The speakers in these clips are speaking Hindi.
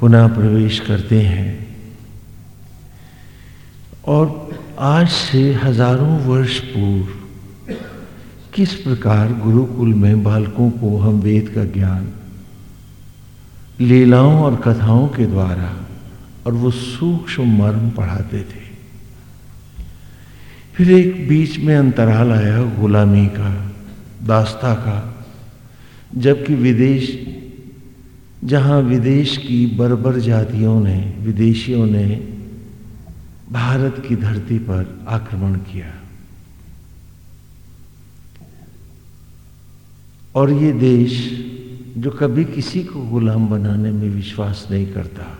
पुनः प्रवेश करते हैं। और आज से हज़ारों वर्ष पूर्व, किस प्रकार गुरुकुल में बालकों को हम वेद का ज्ञान, लीलाओं और कथाओं के द्वारा और वो सूक्ष्म मर्म पढ़ाते थे। फिर एक बीच में अंतराल आया गुलामी का, दास्ता का, जबकि विदेश जहाँ विदेश की बर्बर जातियों ने, विदेशियों ने भारत की धरती पर आक्रमण किया। और ये देश, जो कभी किसी को गुलाम बनाने में विश्वास नहीं करता,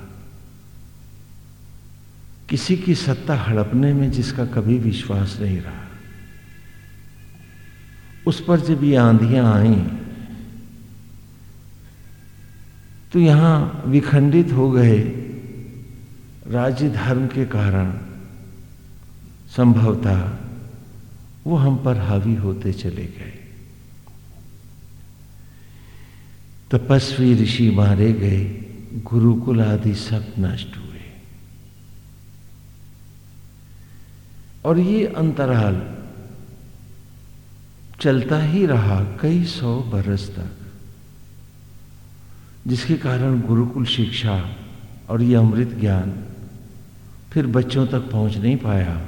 किसी की सत्ता हड़पने में जिसका कभी विश्वास नहीं रहा, उस पर जब ये आंधियाँ आई तो यहाँ विखंडित हो गए राज्य धर्म के कारण संभवतः वो हम पर हावी होते चले गए। तपस्वी ऋषि मारे गए गुरुकुल आदि सब नष्ट हुए। और ये अंतराल चलता ही रहा कई सौ बरस तक। जिसके कारण गुरुकुल शिक्षा और ये अमृत ज्ञान फिर बच्चों तक पहुँच नहीं पाया।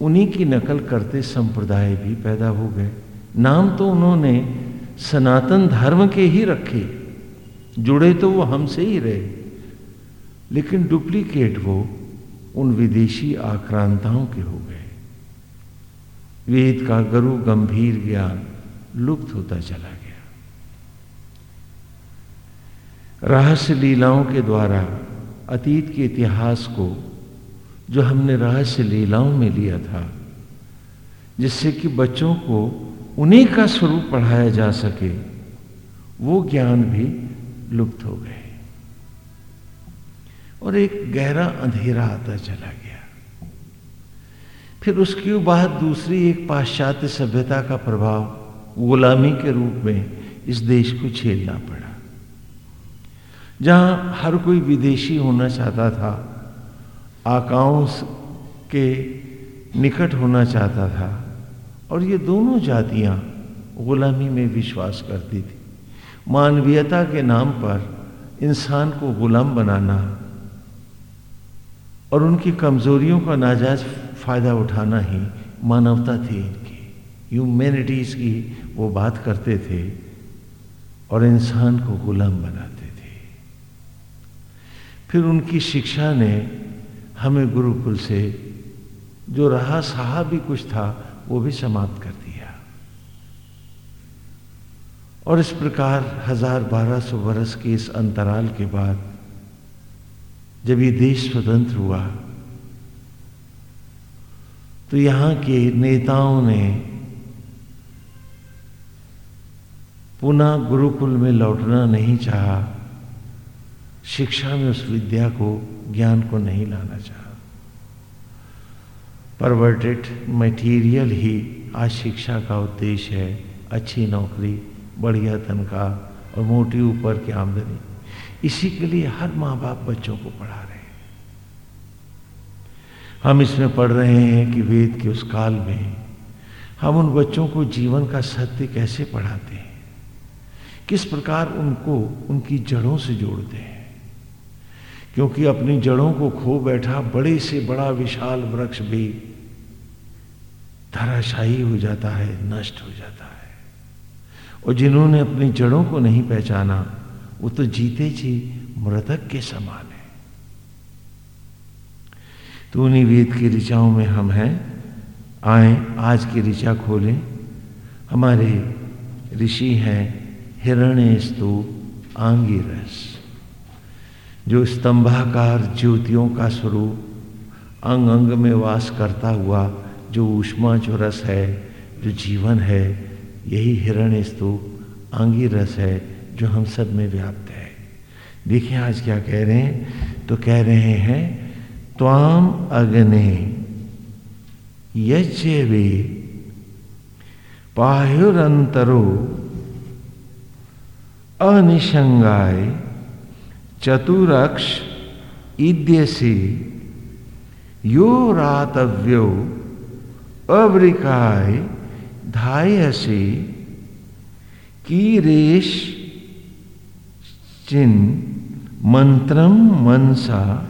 उन्हीं की नकल करते संप्रदाय भी पैदा हो गए। नाम तो उन्होंने सनातन धर्म के ही रखे। जुड़े तो वो हमसे ही रहे। लेकिन डुप्लीकेट वो उन विदेशी आक्रांताओं के हो गए। वेद का गुरु गंभीर ज्ञान लुप्त होता चला गया। रहस्य लीलाओं के द्वारा अतीत के इतिहास को, जो हमने रहस्य लीलाओं में लिया था, जिससे कि बच्चों को उन्हीं का स्वरूप पढ़ाया जा सके, वो ज्ञान भी लुप्त हो गए। और एक गहरा अंधेरा आता चला गया। फिर उसके बाद दूसरी एक पाश्चात्य सभ्यता का प्रभाव गुलामी के रूप में इस देश को झेलना पड़ा। जहाँ हर कोई विदेशी होना चाहता था, आकाओं के निकट होना चाहता था, और ये दोनों जातियाँ गुलामी में विश्वास करती थी। मानवीयता के नाम पर इंसान को गुलाम बनाना और उनकी कमजोरियों का नाजायज फ़ायदा उठाना ही मानवता थी इनकी। ह्यूमैनिटीज की वो बात करते थे और इंसान को गुलाम बनाते थे फिर उनकी शिक्षा ने हमें गुरुकुल से जो रहा सहा भी कुछ था, वो भी समाप्त कर दिया। और इस प्रकार हज़ार बारह सौ वर्ष के इस अंतराल के बाद जब ये देश स्वतंत्र हुआ तो यहाँ के नेताओं ने पुनः गुरुकुल में लौटना नहीं चाहा। शिक्षा में उस विद्या को, ज्ञान को नहीं लाना चाहा। परवर्टेड मटेरियल ही आज शिक्षा का उद्देश्य है, अच्छी नौकरी, बढ़िया तनख्वाह और मोटी ऊपर की आमदनी। इसी के लिए हर माँ बाप बच्चों को पढ़ा रहे हैं। हम इसमें पढ़ रहे हैं कि वेद के उस काल में हम उन बच्चों को जीवन का सत्य कैसे पढ़ाते हैं? किस प्रकार उनको उनकी जड़ों से जोड़ते हैं? क्योंकि अपनी जड़ों को खो बैठा बड़े से बड़ा विशाल वृक्ष भी धराशाही हो जाता है, नष्ट हो जाता है। और जिन्होंने अपनी जड़ों को नहीं पहचाना, वो तो जीते जी मृतक के समान है। तो उन्हीं वेद की ऋचाओं में हम हैं। आए, आज की ऋचा खोलें। हमारे ऋषि हैं हिरण्य स्तूप आंगी रस जो स्तंभाकार ज्योतियों का स्वरूप अंग अंग में वास करता हुआ जो ऊष्मा, जो रस है, जो जीवन है, यही हिरण्य स्तूप आंगी रस है, जो हम सब में व्याप्त है। देखिए आज क्या कह रहे हैं। तो कह रहे हैं, त्वाम अग्ने यज्ञ वे पाहुरंतरो अनिशंगाय चतुरक्ष ईद्य से यो रातव्यो अवरिकाय धाय से कीरेश, चिन मंत्रम मनसा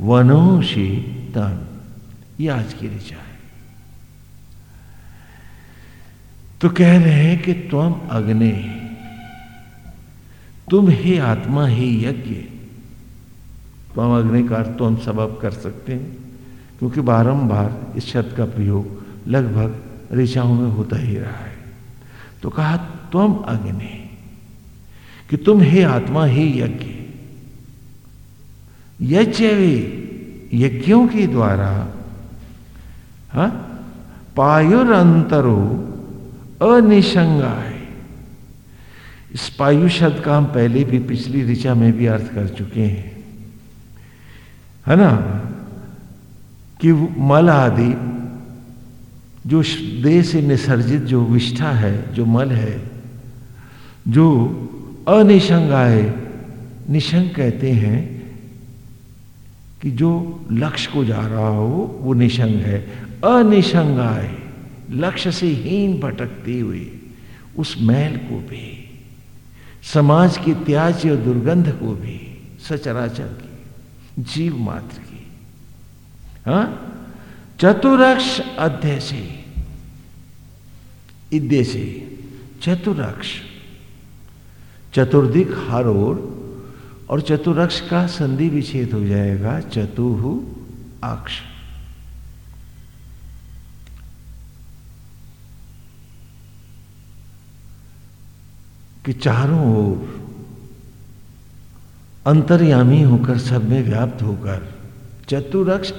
वनोशी तन। ये आज की ऋचा है। तो कह रहे हैं कि तुम अग्नि तुम ही आत्मा हे यज्ञ। तुम अग्नि का अर्थ तो हम सब अब कर सकते हैं, क्योंकि बारंबार इस शब्द का प्रयोग लगभग ऋचाओं में होता ही रहा है। तो कहा, तुम अग्नि, कि तुम हे आत्मा ही यज्ञ। यज्ञ यज्ञों के द्वारा, हा? पायुर अंतरो अनिशंगाय। इस पायु शब्द का हम पहले भी पिछली ऋचा में भी अर्थ कर चुके हैं। है ना? कि मल आदि, जो देह से निसर्जित जो विष्ठा है, जो मल है, जो अनिशंग आए, निशंग कहते हैं कि जो लक्ष्य को जा रहा हो, वो निशंग है। अनिशंग आए, लक्ष्य से हीन भटकते हुए उस मैल को भी। समाज की त्याज्य और दुर्गंध को भी सचराचर की, जीव मात्र की। हा? चतुरक्ष अध्य से, इद्य से, चतुरक्ष। चतुर्दिक हर ओर और चतुरक्ष का संधि विच्छेद हो जाएगा चतुहु अक्ष। कि चारों ओर अंतर्यामी होकर सब में व्याप्त होकर चतुरक्ष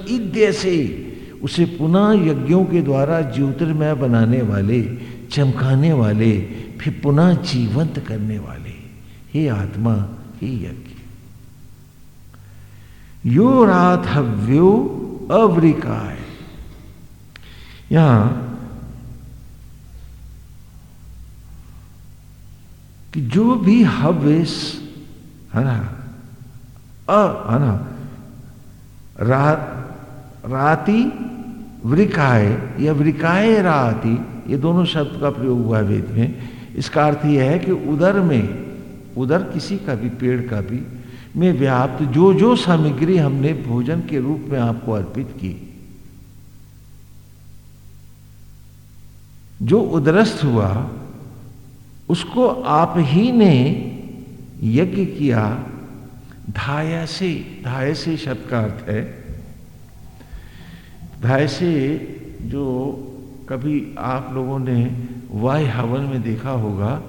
से उसे पुनः यज्ञों के द्वारा ज्योतिर्मय बनाने वाले, चमकाने वाले, फिर पुनः जीवंत करने वाले। हे आत्मा, हे यज्ञ। यो राधव्यो अवरिकाय यहाँ कि जो भी हव्य है ना? अ है ना? रा, राति वृकाय या वृकाय राति ये दोनों शब्द का प्रयोग हुआ है वेद में। इसका अर्थ यह है कि उदर में उधर किसी का भी पेड़ का भी में व्याप्त जो जो सामग्री हमने भोजन के रूप में आपको अर्पित की जो उदरस्त हुआ उसको आप ही ने यज्ञ किया। धाया से, धाय से शब्द का अर्थ है। धाय से जो कभी आप लोगों ने वाय हवन में देखा होगा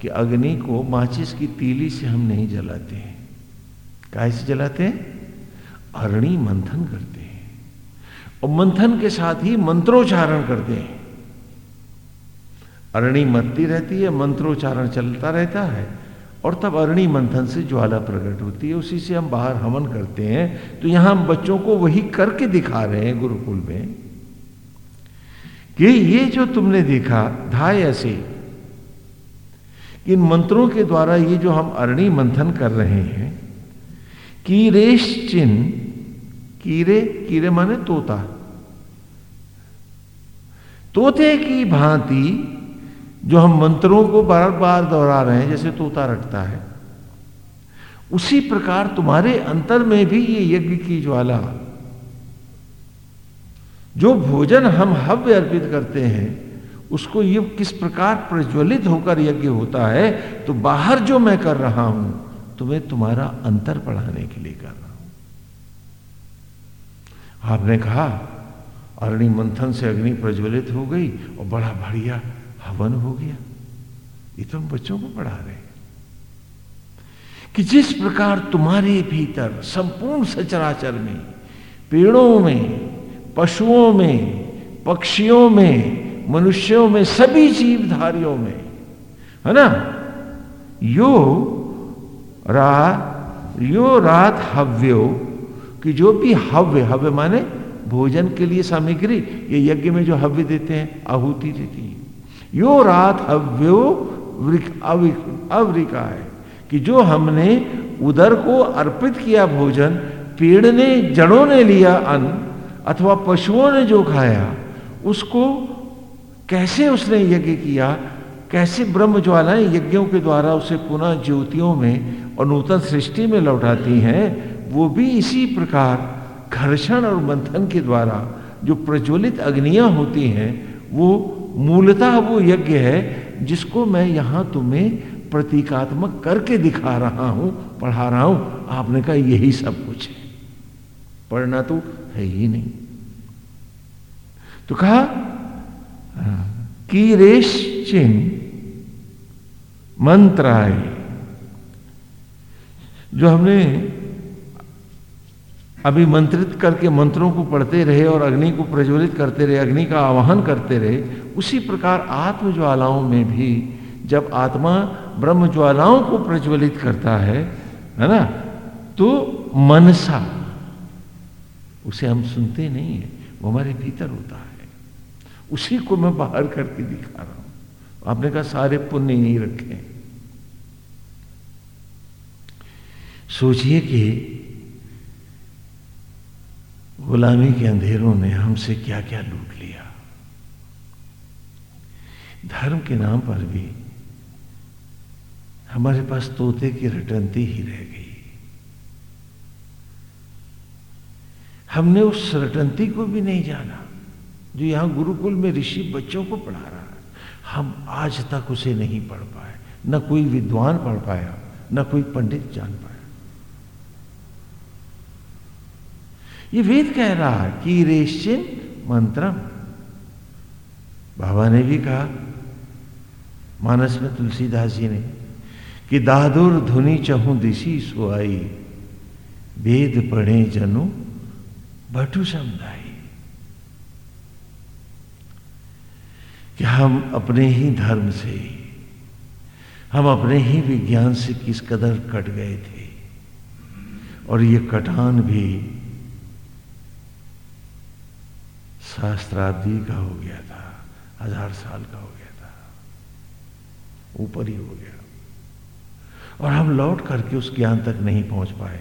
कि अग्नि को माचिस की तीली से हम नहीं जलाते हैं। कैसे जलाते हैं? अरणी मंथन करते हैं। और मंथन के साथ ही मंत्रोच्चारण करते हैं। अरणी मत्ती रहती है, मंत्रोच्चारण चलता रहता है, और तब अरणी मंथन से ज्वाला प्रकट होती है, उसी से हम बाहर हवन करते हैं तो यहाँ हम बच्चों को वही करके दिखा रहे हैं गुरुकुल में, कि ये जो तुमने देखा, धाय ऐसे, इन मंत्रों के द्वारा ये जो हम अरणी मंथन कर रहे हैं, कीरेश चिन्ह, कीरे कीरे माने तोता, तोते की भांति जो हम मंत्रों को बार बार दोहरा रहे हैं, जैसे तोता रटता है, उसी प्रकार तुम्हारे अंतर में भी ये यज्ञ की ज्वाला। जो भोजन हम हव्य अर्पित करते हैं, उसको ये किस प्रकार प्रज्वलित होकर यज्ञ होता है तो बाहर जो मैं कर रहा हूँ, तुम्हें तुम्हारा अंतर पढ़ाने के लिए कर रहा हूँ आपने कहा अग्नि मंथन से अग्नि प्रज्वलित हो गई और बड़ा बढ़िया हवन हो गया। ये तो हम बच्चों को पढ़ा रहे हैं कि जिस प्रकार तुम्हारे भीतर संपूर्ण सचराचर में, पेड़ों में, पशुओं में, पक्षियों में, मनुष्यों में, सभी जीवधारियों में, है ना? यो रा, यो रात हव्यो, कि जो भी हव्य हव्य माने भोजन के लिए सामग्री, ये यज्ञ में जो हव्य देते हैं, आहुति देती है। यो रात हव्यो अवरिका है कि जो हमने उदर को अर्पित किया भोजन, पेड़ ने जड़ों ने लिया अन्न, अथवा पशुओं ने जो खाया, उसको कैसे उसने यज्ञ किया, कैसे ब्रह्म ज्वालाएँ यज्ञों के द्वारा उसे पुनः ज्योतियों में और नूतन सृष्टि में लौटाती हैं, वो भी इसी प्रकार घर्षण और मंथन के द्वारा जो प्रज्वलित अग्नियाँ होती हैं, वो मूलतः वो यज्ञ है जिसको मैं यहाँ तुम्हें प्रतीकात्मक करके दिखा रहा हूँ, पढ़ा रहा हूँ। आपने कहा यही सब कुछ है। पढ़ना तो है ही नहीं। तो कहा कि रेश चिन्ह मंत्राय। जो हमने अभी मंत्रित करके मंत्रों को पढ़ते रहे और अग्नि को प्रज्वलित करते रहे, अग्नि का आवाहन करते रहे, उसी प्रकार आत्म ज्वालाओं में भी जब आत्मा ब्रह्म ज्वालाओं को प्रज्वलित करता है है ना तो मनसा, उसे हम सुनते नहीं है, वो हमारे भीतर होता है। उसी को मैं बाहर करके दिखा रहा हूँ। आपने कहा सारे पुण्य नहीं रखे सोचिए कि गुलामी के अंधेरों ने हमसे क्या क्या लूट लिया? धर्म के नाम पर भी हमारे पास तोते की रटंती ही रह गई। हमने उस रटंती को भी नहीं जाना, जो यहाँ गुरुकुल में ऋषि बच्चों को पढ़ा रहा है। हम आज तक उसे नहीं पढ़ पाए, न कोई विद्वान पढ़ पाया, न कोई पंडित जान पाया। ये वेद कह रहा है कि रेश्चिन मंत्रम। बाबा ने भी कहा, मानस में तुलसीदास जी ने, कि दादुर धुनी चहु दिशी सुआई वेद पढ़े जनु भटू समुदाई कि हम अपने ही धर्म से, हम अपने ही विज्ञान से किस कदर कट गए थे, और ये कटान भी सहस्त्राब्दी का हो गया था, हज़ार साल का हो गया था, ऊपर ही हो गया। और हम लौट करके उस ज्ञान तक नहीं पहुँच पाए।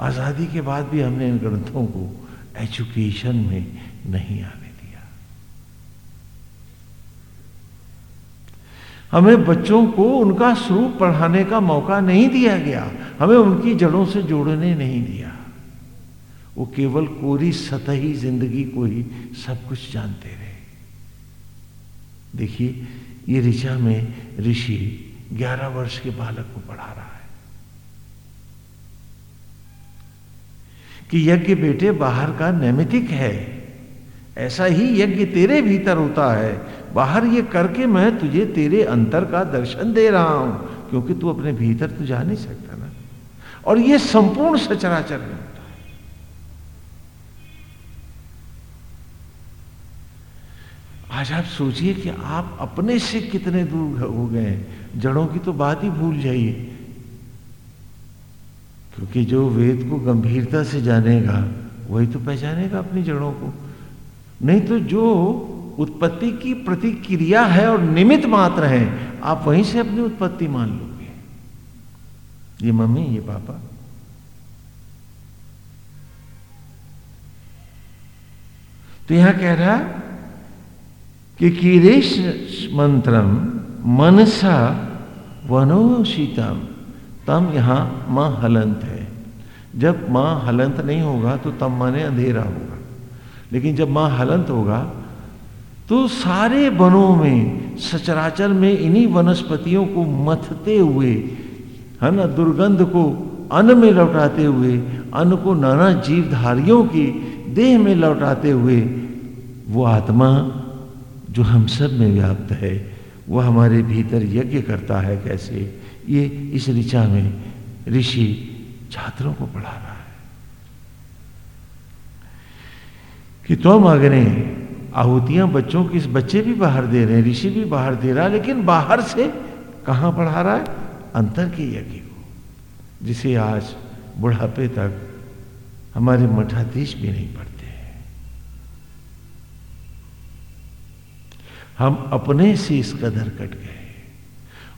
आज़ादी के बाद भी हमने इन ग्रंथों को एजुकेशन में नहीं आने दिया। हमें बच्चों को उनका स्वरूप पढ़ाने का मौका नहीं दिया गया। हमें उनकी जड़ों से जोड़ने नहीं दिया। वो केवल कोरी सतही ज़िंदगी को ही सब कुछ जानते रहे। देखिए, ये ऋचा में ऋषि ग्यारह वर्ष के बालक को पढ़ा रहा है। कि यज्ञ बेटे बाहर का नैमितिक है। ऐसा ही यज्ञ तेरे भीतर होता है। बाहर ये करके मैं तुझे तेरे अंतर का दर्शन दे रहा हूँ, क्योंकि तू अपने भीतर तू जा नहीं सकता ना। और ये संपूर्ण सचराचर है। आज आप सोचिए कि आप अपने से कितने दूर हो गए जड़ों की तो बात ही भूल जाइए। क्योंकि जो वेद को गंभीरता से जानेगा, वही तो पहचानेगा अपनी जड़ों को। नहीं तो जो उत्पत्ति की प्रतिक्रिया है और निमित्त मात्र है, आप वहीं से अपनी उत्पत्ति मान लोगे। ये मम्मी, ये पापा। तो यहाँ कह रहा कि कीरेश मंत्रम मनसा वनोशीतम तम यहाँ माँ हलंत है। जब माँ हलंत नहीं होगा तो तम माने अंधेरा होगा। लेकिन जब माँ हलंत होगा तो सारे वनों में, सचराचर में इन्हीं वनस्पतियों को मथते हुए, है ना, दुर्गंध को अन्न में लौटाते हुए, अन्न को नाना जीवधारियों की देह में लौटाते हुए, वो आत्मा जो हम सब में व्याप्त है, वह हमारे भीतर यज्ञ करता है कैसे? ये इस ऋचा में ऋषि छात्रों को पढ़ा रहा है। कि तुम अग्नि आहुतियाँ बच्चों की, बच्चे भी बाहर दे रहे हैं, ऋषि भी बाहर दे रहा है, लेकिन बाहर से कहाँ पढ़ा रहा है? अंतर के यज्ञ को, जिसे आज बुढ़ापे तक हमारे मठाधीश भी नहीं पढ़ते हम अपने से इस कदर कट गए।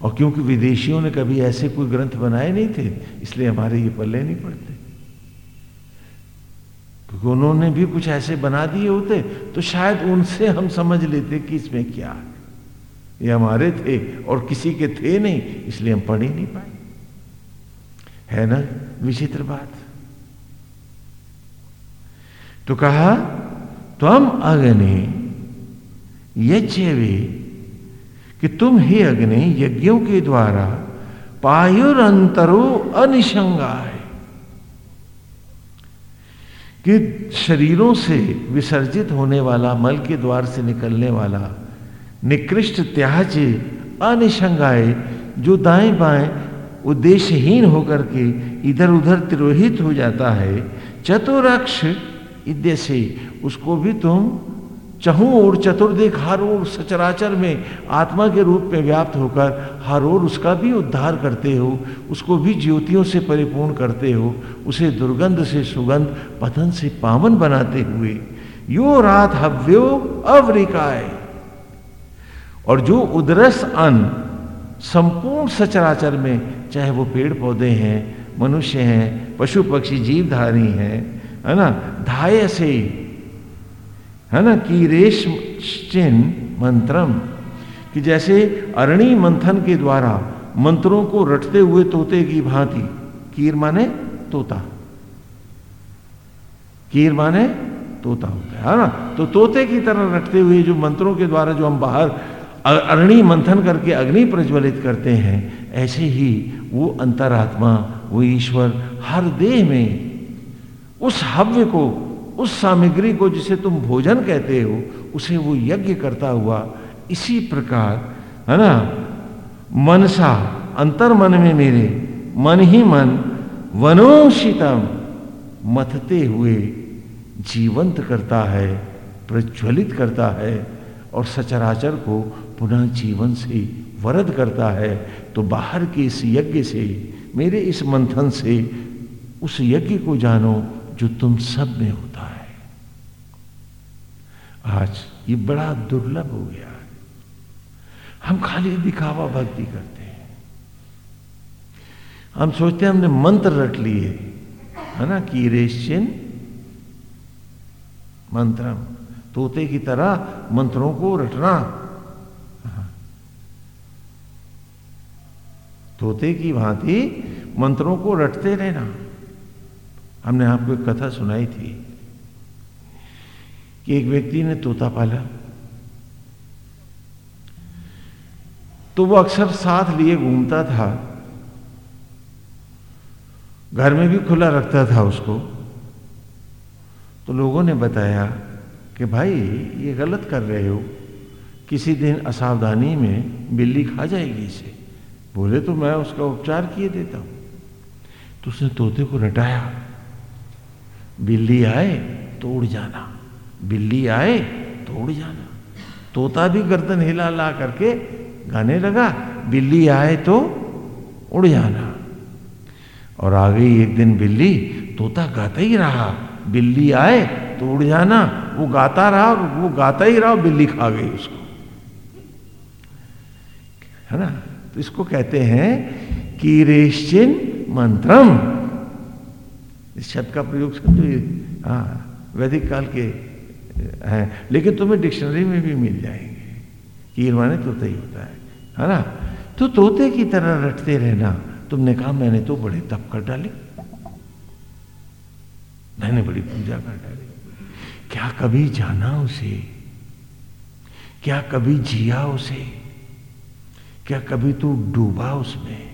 और क्योंकि विदेशियों ने कभी ऐसे कोई ग्रंथ बनाए नहीं थे, इसलिए हमारे ये पल्ले नहीं पड़ते। क्योंकि उन्होंने भी कुछ ऐसे बना दिए होते तो शायद उनसे हम समझ लेते कि इसमें क्या है। ये हमारे थे और किसी के थे नहीं, इसलिए हम पढ़ ही नहीं पाए। है ना? विचित्र बात। तो कहा, तुम अग्नि यज्ञ कि तुम ही अग्नि यज्ञों के द्वारा पायुरंतरो कि शरीरों से विसर्जित होने वाला, मल के द्वार से निकलने वाला, निकृष्ट त्याज अनिशंगाए जो दाएँ बाएँ उद्देश्यहीन होकर के इधर उधर तिरोहित हो जाता है, चतुरक्ष इद्य से, उसको भी तुम चहु और चतुर्दिक हर ओर सचराचर में आत्मा के रूप में व्याप्त होकर हर ओर उसका भी उद्धार करते हो, उसको भी ज्योतियों से परिपूर्ण करते हो, उसे दुर्गंध से सुगंध, पतन से पावन बनाते हुए। यो रात हव्यो अवरिकाय। और जो उदरस अन्न संपूर्ण सचराचर में, चाहे वो पेड़ पौधे हैं, मनुष्य हैं पशु पक्षी जीवधारी हैं, है ना, धाय से है ना कि रेशम मंत्रम, कि जैसे अरणी मंथन के द्वारा मंत्रों को रटते हुए तोते की भांति, कीर माने तोता। कीर माने तोता होता है ना? तो तोते की तरह रटते हुए जो मंत्रों के द्वारा जो हम बाहर अरणी मंथन करके अग्नि प्रज्वलित करते हैं, ऐसे ही वो अंतरात्मा, वो ईश्वर, हर देह में उस हव्य को उस सामग्री को जिसे तुम भोजन कहते हो, उसे वो यज्ञ करता हुआ इसी प्रकार, है ना? मनसा, अंतर मन में मेरे, मन ही मन, वनोशितम, मथते हुए जीवंत करता है, प्रज्वलित करता है और सचराचर को पुनः जीवन से वरद करता है। तो बाहर के इस यज्ञ से, मेरे इस मंथन से, उस यज्ञ को जानो जो तुम सब में है। आज ये बड़ा दुर्लभ हो गया है। हम खाली दिखावा भक्ति करते हैं। हम सोचते हैं हमने मंत्र रट लिए, है ना, कि रेशिन मंत्र तोते की तरह मंत्रों को रटना। तोते की भांति मंत्रों को रटते रहना। हमने आपको एक कथा सुनाई थी। कि एक व्यक्ति ने तोता पाला। तो वो अक्सर साथ लिए घूमता था। घर में भी खुला रखता था उसको। तो लोगों ने बताया कि भाई, ये गलत कर रहे हो। किसी दिन असावधानी में बिल्ली खा जाएगी इसे। बोले तो मैं उसका उपचार किए देता हूँ। तो उसने तोते को रटाया। बिल्ली आए तो उड़ जाना। बिल्ली आए तो उड़ जाना। तोता भी गर्दन हिला ला करके गाने लगा, बिल्ली आए तो उड़ जाना। और आ गई एक दिन बिल्ली, तोता गाता ही रहा, बिल्ली आए तो उड़ जाना। वो गाता रहा और वो गाता ही रहा बिल्ली खा गई उसको। है ना? तो इसको कहते हैं कीरेश्चिन मंत्रम। इस शब्द का प्रयोग समझो हाँ वैदिक काल के हैं। लेकिन तुम्हें डिक्शनरी में भी मिल जाएँगे। कीर माने तोता ही होता है है ना? तो तोते की तरह रटते रहना। तुमने कहा, मैंने तो बड़े तप कर डाले। मैंने बड़ी पूजा कर डाली। क्या कभी जाना उसे? क्या कभी जिया उसे? क्या कभी तू डूबा उसमें?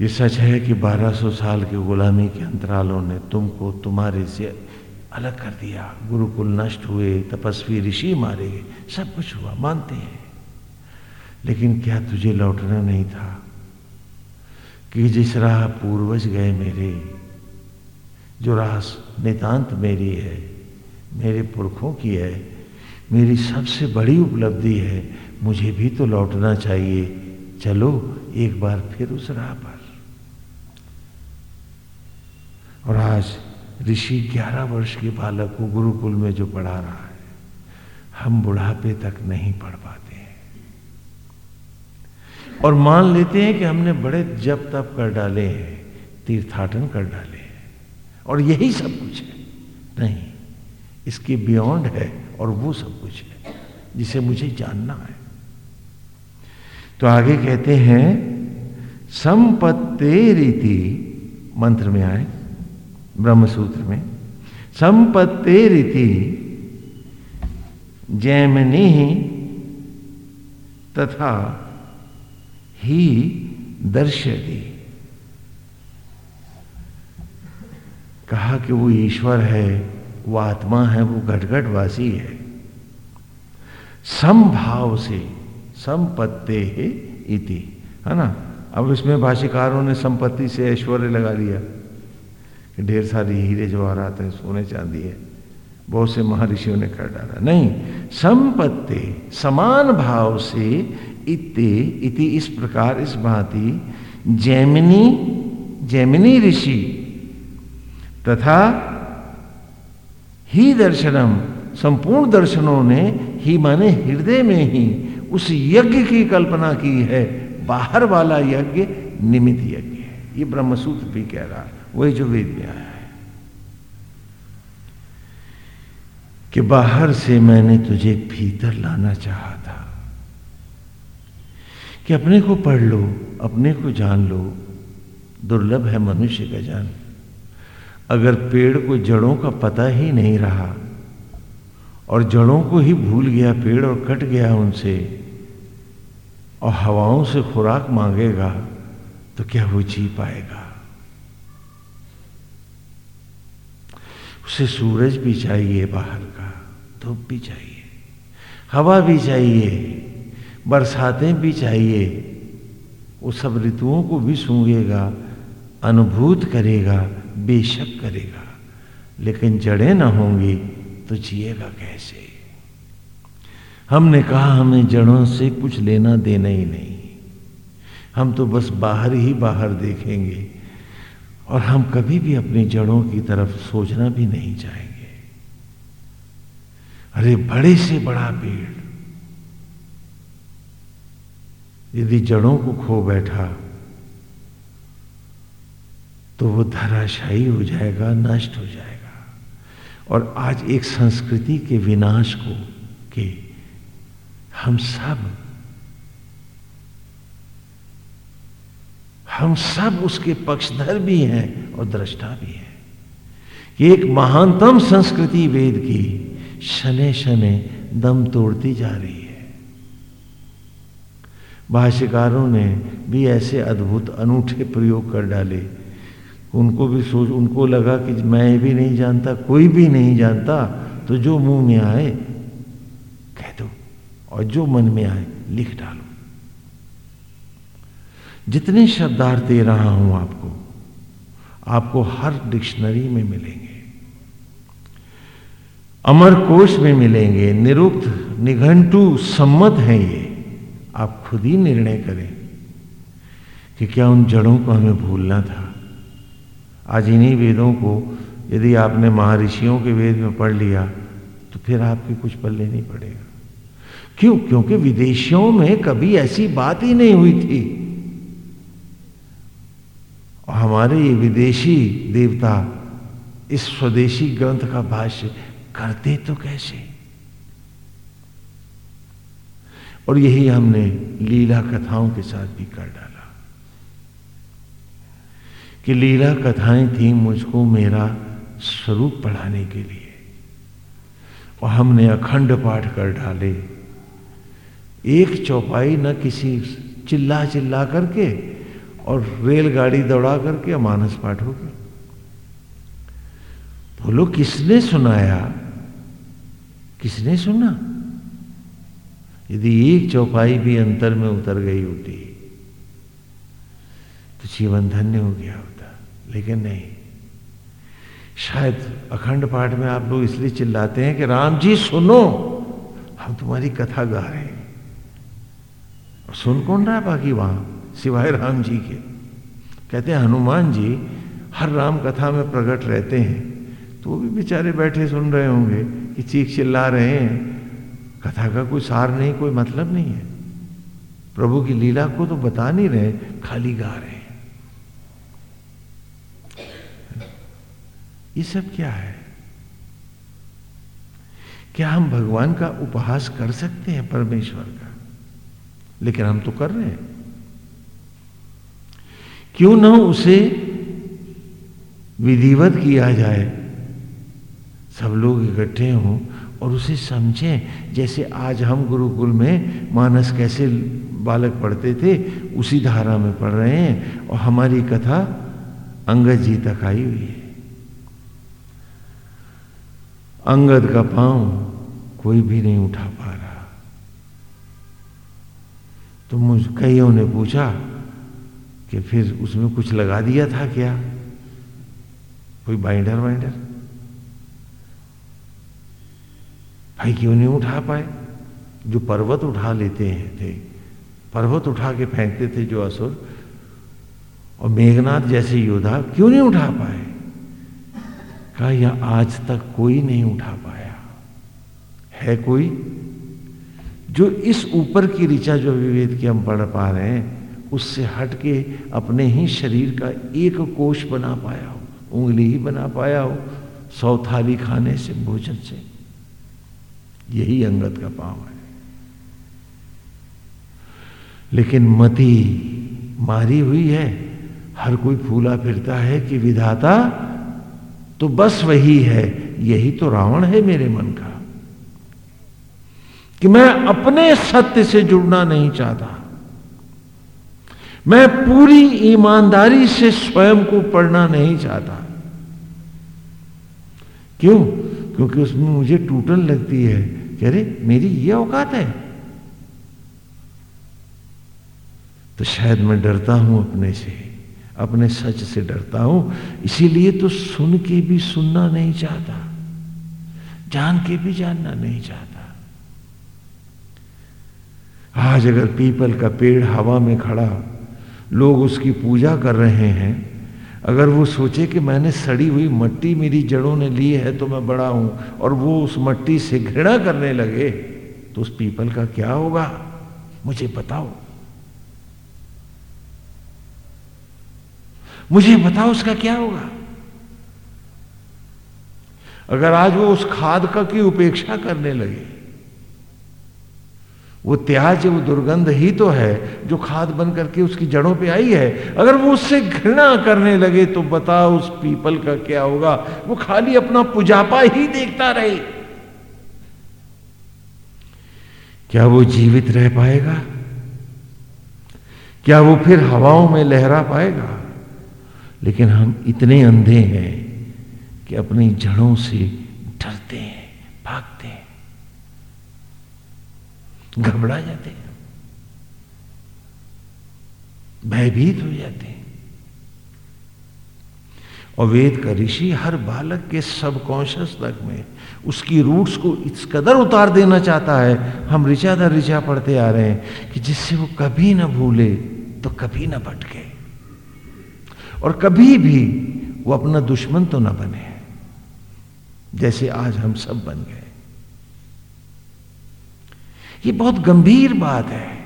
ये सच है कि 1200 साल के गुलामी के अंतरालों ने तुमको तुम्हारे से अलग कर दिया। गुरुकुल नष्ट हुए, तपस्वी ऋषि मारे गए सब कुछ हुआ, मानते हैं। लेकिन क्या तुझे लौटना नहीं था कि जिस राह पूर्वज गए मेरे, जो राह नितांत मेरी है, मेरे पुरखों की है, मेरी सबसे बड़ी उपलब्धि है, मुझे भी तो लौटना चाहिए। चलो, एक बार फिर उस राह पर। और आज ऋषि ग्यारह वर्ष के बालक को गुरुकुल में जो पढ़ा रहा है, हम बुढ़ापे तक नहीं पढ़ पाते हैं। और मान लेते हैं कि हमने बड़े जप तप कर डाले हैं, तीर्थाटन कर डाले हैं, और यही सब कुछ है। नहीं, इसके बियॉन्ड है और वो सब कुछ है, जिसे मुझे जानना है। तो आगे कहते हैं, संपत्ति रीति, मंत्र में आए ब्रह्मसूत्र में, संपत्ति रीति जैमनी तथा ही दर्शती कहा कि वो ईश्वर है, वो आत्मा है, वो घटघटवासी है। संभाव से संपत्ते है इति, है ना? अब इसमें भाष्यकारों ने संपत्ति से ऐश्वर्य लगा लिया। ढेर सारी हीरे जवाहरात हैं, सोने चांदी है। बहुत से महर्षियों ने कर डाला। नहीं, संपत्ति, समान भाव से इत्ते इति इस प्रकार इस भांति जैमिनी जैमिनी ऋषि तथा ही दर्शनम, संपूर्ण दर्शनों ने ही माने हृदय में ही उस यज्ञ की कल्पना की है। बाहर वाला यज्ञ निमित यज्ञ है। ये ब्रह्मसूत्र भी कह रहा है। वही जो वेद में आया है। कि बाहर से मैंने तुझे भीतर लाना चाहा था। कि अपने को पढ़ लो, अपने को जान लो। दुर्लभ है मनुष्य का जान। अगर पेड़ को जड़ों का पता ही नहीं रहा, और जड़ों को ही भूल गया पेड़ और कट गया उनसे, और हवाओं से खुराक मांगेगा तो क्या वो जी पाएगा? उसे सूरज भी चाहिए बाहर का, धूप भी चाहिए हवा भी चाहिए बरसातें भी चाहिए वो सब ऋतुओं को भी सूंघेगा, अनुभूत करेगा, बेशक करेगा, लेकिन जड़ें ना होंगी तो जिएगा कैसे? हमने कहा हमें जड़ों से कुछ लेना देना ही नहीं। हम तो बस बाहर ही बाहर देखेंगे और हम कभी भी अपनी जड़ों की तरफ़ सोचना भी नहीं चाहेंगे। अरे, बड़े से बड़ा पेड़। यदि जड़ों को खो बैठा तो वो धराशायी हो जाएगा, नष्ट हो जाएगा। और आज एक संस्कृति के विनाश को के हम सब हम सब उसके पक्षधर भी हैं और दृष्टा भी हैं। कि एक महानतम संस्कृति वेद की शने शने दम तोड़ती जा रही है। भाष्यकारों ने भी ऐसे अद्भुत अनूठे प्रयोग कर डाले। उनको भी सोच, उनको लगा कि मैं भी नहीं जानता, कोई भी नहीं जानता तो जो मुँह में आए, कह दो, और जो मन में आए, लिख डालो। जितने शब्दार्थ दे रहा हूँ आपको आपको हर डिक्शनरी में मिलेंगे। अमर कोश में मिलेंगे, निरुक्त, निघंटू सम्मत है ये। आप खुद ही निर्णय करें कि क्या उन जड़ों को हमें भूलना था। आज इन्हीं वेदों को यदि आपने महर्षियों के वेद में पढ़ लिया तो फिर आपके कुछ पल्ले नहीं पड़ेगा। क्यों? क्योंकि विदेशियों में कभी ऐसी बात ही नहीं हुई थी। हमारे ये विदेशी देवता इस स्वदेशी ग्रंथ का भाष्य करते तो कैसे? और यही हमने लीला कथाओं के साथ भी कर डाला कि लीला कथाएँ थी मुझको मेरा स्वरूप पढ़ाने के लिए। और हमने अखंड पाठ कर डाले। एक चौपाई न किसी चिल्ला चिल्ला करके और रेलगाड़ी दौड़ा करके मानस पाठ हो गया बोलो, किसने सुनाया? किसने सुना? यदि एक चौपाई भी अंतर में उतर गई होती तो जीवन धन्य हो गया होता, लेकिन नहीं। शायद अखंड पाठ में आप लोग इसलिए चिल्लाते हैं कि, राम जी, सुनो, हम तुम्हारी कथा गा रहे हैं। सुन कौन रहा है बाकी वहाँ? सिवाय राम जी के। कहते हैं, हनुमान जी, हर राम कथा में प्रकट रहते हैं। तो वो भी बेचारे बैठे सुन रहे होंगे कि चीख चिल्ला रहे हैं। कथा का कोई सार नहीं, कोई मतलब नहीं है। प्रभु की लीला को तो बता नहीं रहे, खाली गा रहे हैं। ये सब क्या है? क्या हम भगवान का उपहास कर सकते हैं परमेश्वर का? लेकिन हम तो कर रहे हैं। क्यों ना उसे विधिवत किया जाए? सब लोग इकट्ठे हों और उसे समझें। जैसे आज हम गुरुकुल में मानस कैसे बालक पढ़ते थे, उसी धारा में पढ़ रहे हैं और हमारी कथा अंगद जी तक आई हुई है। अंगद का पाँव कोई भी नहीं उठा पा रहा। तो मुझ कईयों ने पूछा कि फिर उसमें कुछ लगा दिया था क्या? कोई बाइंडर वाइंडर? भाई क्यों नहीं उठा पाए? जो पर्वत उठा लेते हैं थे, पर्वत उठा के फेंकते थे जो असुर, और मेघनाथ जैसे योद्धा क्यों नहीं उठा पाए? कहा, यह आज तक कोई नहीं उठा पाया। है कोई? जो इस ऊपर की ऋचा जो विवेद की हम पढ़ पा रहे हैं उससे हट के अपने ही शरीर का एक कोष बना पाया हो, उंगली ही बना पाया हो सौ थाली खाने से, भोजन से। यही अंगत का पाव है। लेकिन मति मारी हुई है। हर कोई फूला फिरता है कि विधाता तो बस वही है। यही तो रावण है मेरे मन का। कि मैं अपने सत्य से जुड़ना नहीं चाहता। मैं पूरी ईमानदारी से स्वयं को पढ़ना नहीं चाहता। क्यों? क्योंकि उसमें मुझे टूटन लगती है कि अरे, मेरी ये औकात है। तो शायद मैं डरता हूँ अपने से, अपने सच से डरता हूँ, इसीलिए तो सुन के भी सुनना नहीं चाहता, जान के भी जानना नहीं चाहता। आज अगर पीपल का पेड़ हवा में खड़ा लोग उसकी पूजा कर रहे हैं। अगर वो सोचे कि मैंने सड़ी हुई मट्टी मेरी जड़ों ने ली है तो मैं बड़ा हूँ, और वो उस मट्टी से घृणा करने लगे तो उस पीपल का क्या होगा? मुझे बताओ। मुझे बताओ उसका क्या होगा? अगर आज वो उस खाद का की उपेक्षा करने लगे वो त्याज वो दुर्गंध ही तो है जो खाद बन करके उसकी जड़ों पे आई है। अगर वो उससे घृणा करने लगे तो बताओ उस पीपल का क्या होगा। वो खाली अपना पुजापा ही देखता रहे। क्या वो जीवित रह पाएगा? क्या वो फिर हवाओं में लहरा पाएगा? लेकिन हम इतने अंधे हैं कि अपनी जड़ों से डरते हैं, भागते हैं। घबरा जाते हैं। भयभीत हो जाते हैं। और वेद का ऋषि हर बालक के सबकॉन्शियस तक में उसकी रूट्स को इस कदर उतार देना चाहता है, हम ऋचा दर ऋचा पढ़ते आ रहे हैं कि जिससे वो कभी ना भूले तो कभी ना भटके। और कभी भी वो अपना दुश्मन तो ना बने। जैसे आज हम सब बन गए। ये बहुत गंभीर बात है।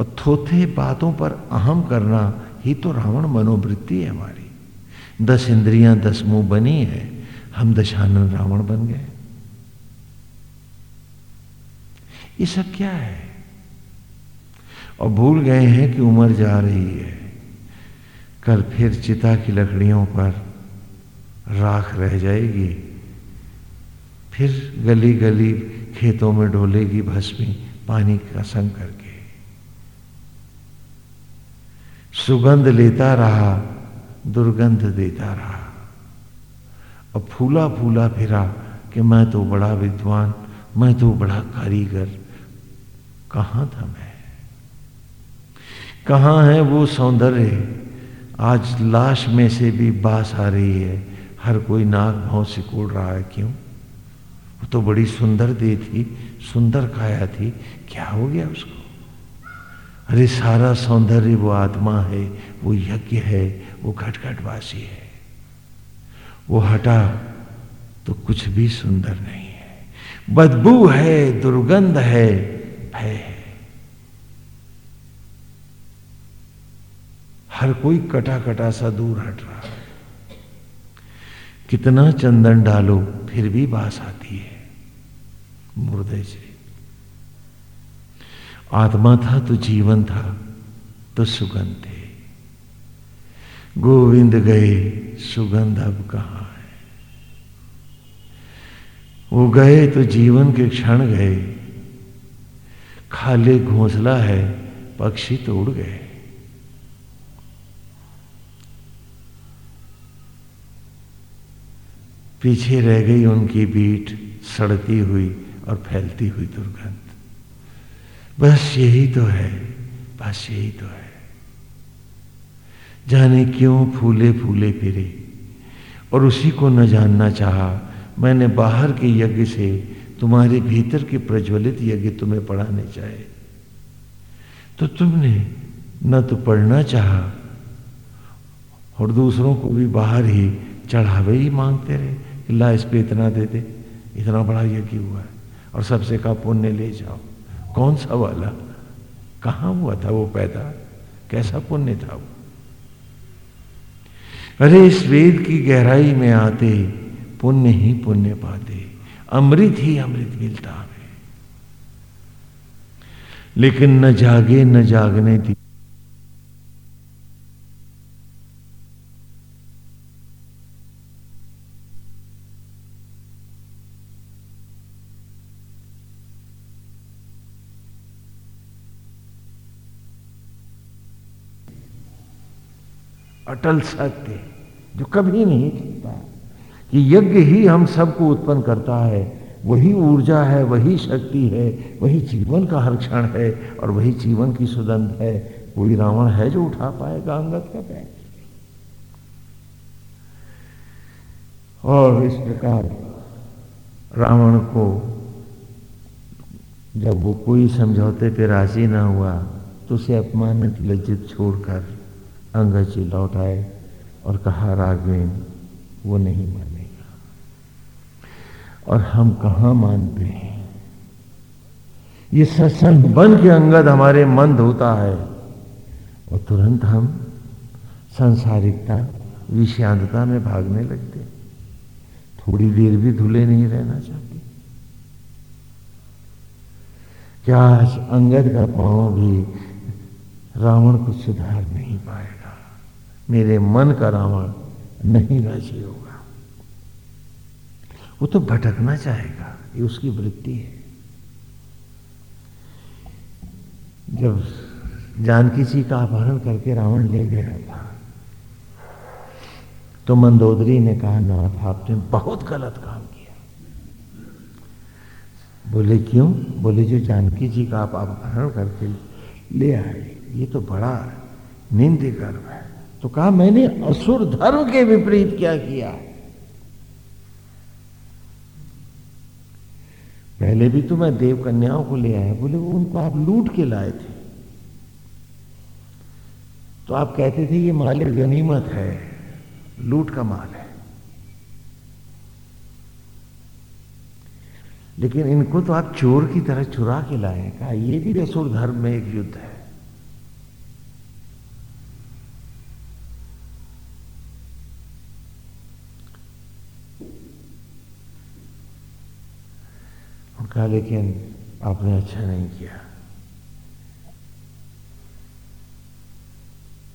और थोथे बातों पर अहम करना ही तो रावण मनोवृत्ति है हमारी। दस इंद्रियाँ, दस मुँह बनी है, हम दशानन रावण बन गए। ये सब क्या है? और भूल गए हैं कि उम्र जा रही है। कल फिर चिता की लकड़ियों पर राख रह जाएगी। फिर गली गली खेतों में ढोलेगी भस्मी पानी का संग करके। सुगंध लेता रहा, दुर्गंध देता रहा। और फूला फूला फिरा कि मैं तो बड़ा विद्वान, मैं तो बड़ा कारीगर। कहाँ था मैं? कहाँ है वो सौंदर्य? आज लाश में से भी बास आ रही है। हर कोई नाक भाव सिकोड़ रहा है क्यों? तो बड़ी सुंदर दे थी, सुंदर काया थी, क्या हो गया उसको? अरे सारा सौंदर्य वो आत्मा है, वो यज्ञ है, वो घटघटवासी है। वो हटा तो कुछ भी सुंदर नहीं है। बदबू है, दुर्गंध है, भय है। हर कोई कटा कटा सा दूर हट रहा है। कितना चंदन डालो, फिर भी बास आती है। मुर्दे से। आत्मा था तो जीवन था तो सुगंध थे। गोविंद गए, सुगंध अब कहाँ है? वो गए तो जीवन के क्षण गए। खाली घोंसला है, पक्षी तो उड़ गए। पीछे रह गई उनकी बीट सड़ती हुई। और फैलती हुई दुर्गंध। बस यही तो है, बस यही तो है। जाने क्यों फूले फूले फिरे? और उसी को न जानना चाहा, मैंने बाहर के यज्ञ से तुम्हारे भीतर के प्रज्वलित यज्ञ तुम्हें पढ़ाने चाहे। तो तुमने न तो पढ़ना चाहा, और दूसरों को भी बाहर ही चढ़ावे ही मांगते रहे कि ला इस पे इतना दे दे, इतना बड़ा यज्ञ हुआ है। और सबसे कहा, पुण्य ले जाओ। कौन सा वाला? कहाँ हुआ था वो पैदा? कैसा पुण्य था वो? अरे, इस वेद की गहराई में आते पुण्य ही पुण्य पाते, अमृत ही अमृत मिलता हमें लेकिन न जागे, न जागने दी। अटल सत्य, जो कभी नहीं टूटता कि यज्ञ ही हम सबको उत्पन्न करता है, वही ऊर्जा है, वही शक्ति है, वही जीवन का हर क्षण है, और वही जीवन की सुगंध है। कोई रावण है जो उठा पाएगा अंगत का पैर? और इस प्रकार रावण को जब वो कोई समझौते पे राज़ी ना हुआ तो उसे अपमानित लज्जित छोड़कर अंगद जी लौट आए और कहा राघवेन वो नहीं मानेगा। और हम कहा मानते हैं? ये सत्संग बन के अंगद हमारे मन धोता है। और तुरंत हम संसारिकता विषांतता में भागने लगते थोड़ी देर भी धुले नहीं रहना चाहते। क्या आज अंगद का पाँव भी रावण को सुधार नहीं पाएगा मेरे मन का रावण नहीं राज़ी होगा। वो तो भटकना चाहेगा, ये उसकी वृत्ति है। जब जानकी जी का अपहरण करके रावण ले गया था तो मंदोदरी ने कहा, नाथ, आपने बहुत गलत काम किया। बोले, क्यों? बोले, जो जानकी जी का आप अपहरण करके ले आए, ये तो बड़ा निंद गर्व है। तो कहा, मैंने असुर धर्म के विपरीत क्या किया? पहले भी तो मैं देव कन्याओं को ले आया। बोले, वो उनको आप लूट के लाए थे। तो आप कहते थे, ये माल गनीमत है, लूट का माल है। लेकिन इनको तो आप चोर की तरह चुरा के लाए कहा, ये भी असुर धर्म में एक युद्ध है। कहा, लेकिन आपने अच्छा नहीं किया।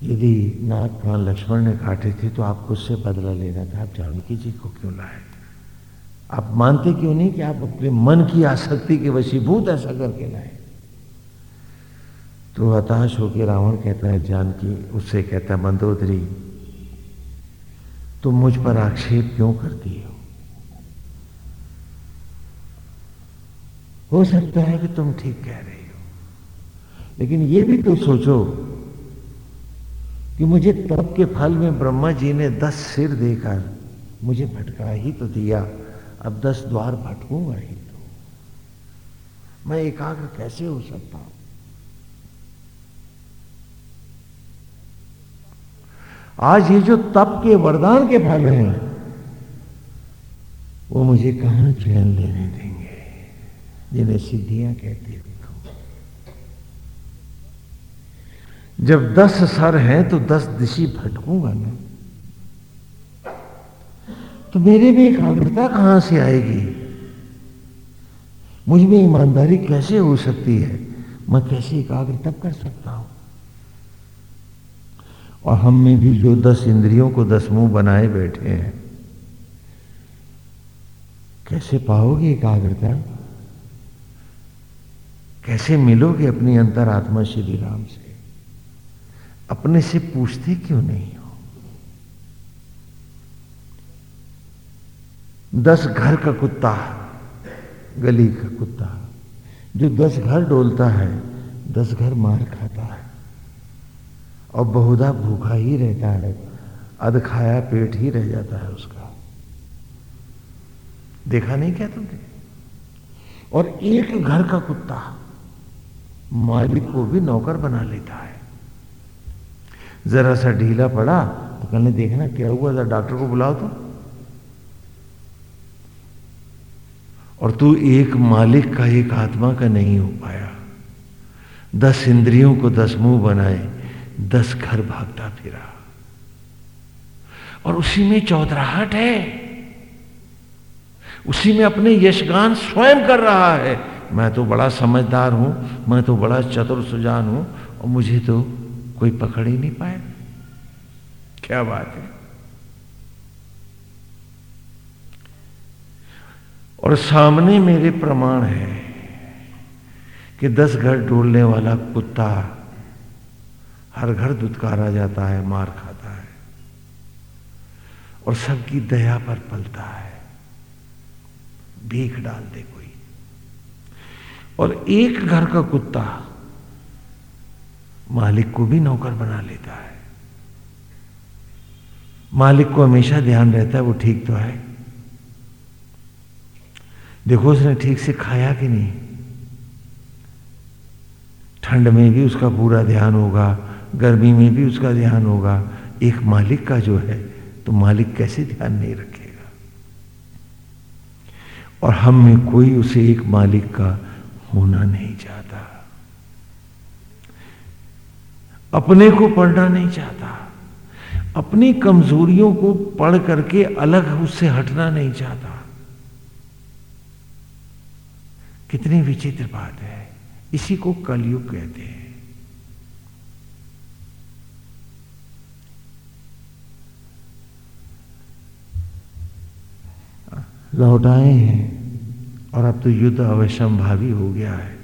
यदि नाग प्राण लक्ष्मण ने काटे थे तो आपको उससे बदला लेना था। आप जानकी जी को क्यों लाए आप मानते क्यों नहीं कि आप अपने मन की आसक्ति के वशीभूत ऐसा करके लाए तो हताश होकर रावण कहता है, जानकी, उससे कहता है मंदोदरी तुम मुझ पर आक्षेप क्यों करती हो? हो सकता है कि तुम ठीक कह रही हो। लेकिन ये भी तो सोचो कि मुझे तप के फल में ब्रह्मा जी ने दस सिर देकर मुझे भटका ही तो दिया। अब दस द्वार भटकूँगा ही तो। मैं एकाग्र कैसे हो सकता हूँ? आज ये जो तप के वरदान के फल हैं, वो मुझे कहाँ चैन लेने देंगे? जिन्हें सिद्धियाँ कहते हैं। जब दस सर हैं तो दस दिशी भटकूँगा ना तो मेरे में एकाग्रता कहाँ से आएगी? मुझमें ईमानदारी कैसे हो सकती है? मैं कैसे एकाग्र तब कर सकता हूँ? और हम में भी जो दस इंद्रियों को दस मुँह बनाए बैठे हैं, कैसे पाओगे एकाग्रता? कैसे मिलोगे अपनी अंतरात्मा श्री राम से? अपने से पूछते क्यों नहीं हो? दस घर का कुत्ता, गली का कुत्ता, जो दस घर डोलता है, दस घर मार खाता है। और बहुधा भूखा ही रहता है, अध खाया पेट ही रह जाता है उसका। देखा नहीं क्या तुमने? और एक घर का कुत्ता मालिक को भी नौकर बना लेता है। जरा सा ढीला पड़ा तो कहने देखना क्या हुआ, जरा डॉक्टर को बुलाओ तो। और तू एक मालिक का एक आत्मा का नहीं हो पाया। दस इंद्रियों को दस मुँह बनाए, दस घर भागता फिरा। और उसी में चौधराहट है। उसी में अपने यशगान स्वयं कर रहा है। मैं तो बड़ा समझदार हूँ, मैं तो बड़ा चतुर सुजान हूँ और मुझे तो कोई पकड़ ही नहीं पाया। क्या बात है? और सामने मेरे प्रमाण है कि दस घर डोलने वाला कुत्ता हर घर दुदकारा जाता है, मार खाता है और सबकी दया पर पलता है। भीख डाल दे और एक घर का कुत्ता मालिक को भी नौकर बना लेता है। मालिक को हमेशा ध्यान रहता है, वो ठीक तो है। देखो उसने ठीक से खाया कि नहीं। ठंड में भी उसका पूरा ध्यान होगा, गर्मी में भी उसका ध्यान होगा। एक मालिक का जो है तो मालिक कैसे ध्यान नहीं रखेगा? और हम में कोई उसे एक मालिक का होना नहीं चाहता। अपने को पढ़ना नहीं चाहता। अपनी कमजोरियों को पढ़ करके अलग उससे हटना नहीं चाहता। कितनी विचित्र बात है। इसी को कलयुग कहते हैं। लौटाए हैं। और अब तो युद्ध अवश्यम भावी हो गया है।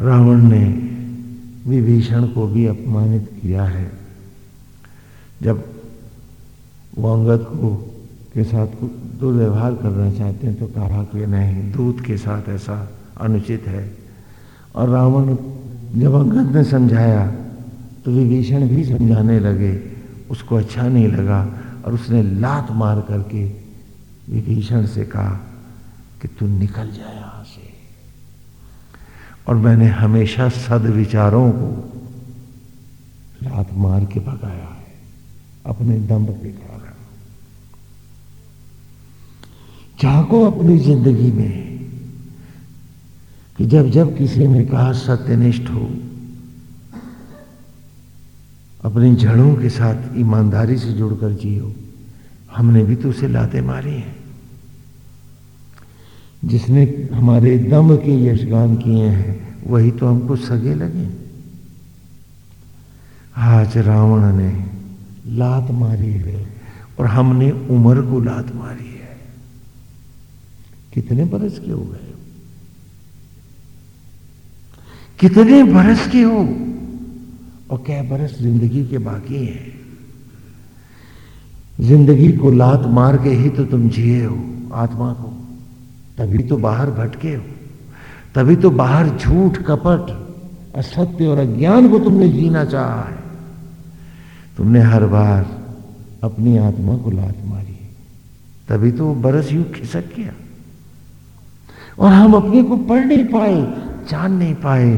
रावण ने विभीषण को भी अपमानित किया है। जब वो अंगद को के साथ दुर्व्यवहार करना चाहते हैं तो कहा कि नहीं, दूत के साथ ऐसा अनुचित है। और रावण जब अंगद ने समझाया तो विभीषण भी समझाने लगे, उसको अच्छा नहीं लगा। और उसने लात मार करके विभीषण से कहा कि तू निकल जाए यहाँ से। और मैंने हमेशा सदविचारों को लात मार के भगाया है, अपने दम के कारण चाहो अपनी ज़िंदगी में कि जब जब किसी ने कहा सत्यनिष्ठ हो अपनी जड़ों के साथ ईमानदारी से जुड़कर जियो। हमने भी तो उसे लाते मारी हैं। जिसने हमारे दम के यशगान किए हैं, वही तो हमको सगे लगे। आज रावण ने लात मारी है और हमने उम्र को लात मारी है। कितने बरस के हो गए? कितने बरस के हो? और क्या बरस ज़िंदगी के बाकी है। ज़िंदगी को लात मार के ही तो तुम जिए हो, आत्मा को। तभी तो बाहर भटके हो, तभी तो बाहर झूठ, कपट, असत्य और अज्ञान को तुमने जीना चाहा है। तुमने हर बार अपनी आत्मा को लात मारी तभी तो बरस यू खिसक गया। और हम अपने को पढ़ नहीं पाए, जान नहीं पाए,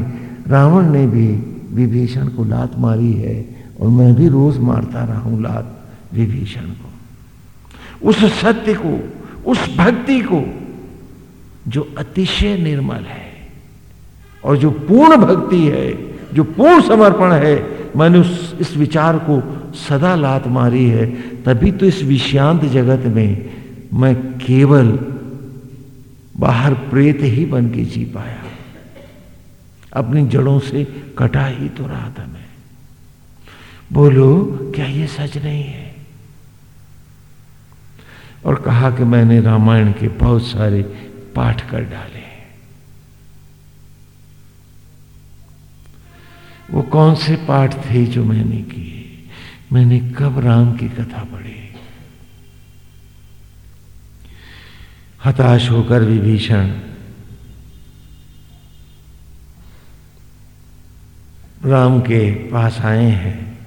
रावण ने भी विभीषण को लात मारी है और मैं भी रोज मारता रहा हूँ लात विभीषण को। उस सत्य को, उस भक्ति को जो अतिशय निर्मल है और जो पूर्ण भक्ति है, जो पूर्ण समर्पण है, मैंने उस, इस विचार को सदा लात मारी है। तभी तो इस विषांत जगत में मैं केवल बाहर प्रेत ही बन के जी पाया। अपनी जड़ों से कटा ही तो रहा था मैं। बोलो, क्या ये सच नहीं है? और कहा कि मैंने रामायण के बहुत सारे पाठ कर डाले वो कौन से पाठ थे जो मैंने किए? मैंने कब राम की कथा पढ़ी? हताश होकर विभीषण राम के पास आए हैं।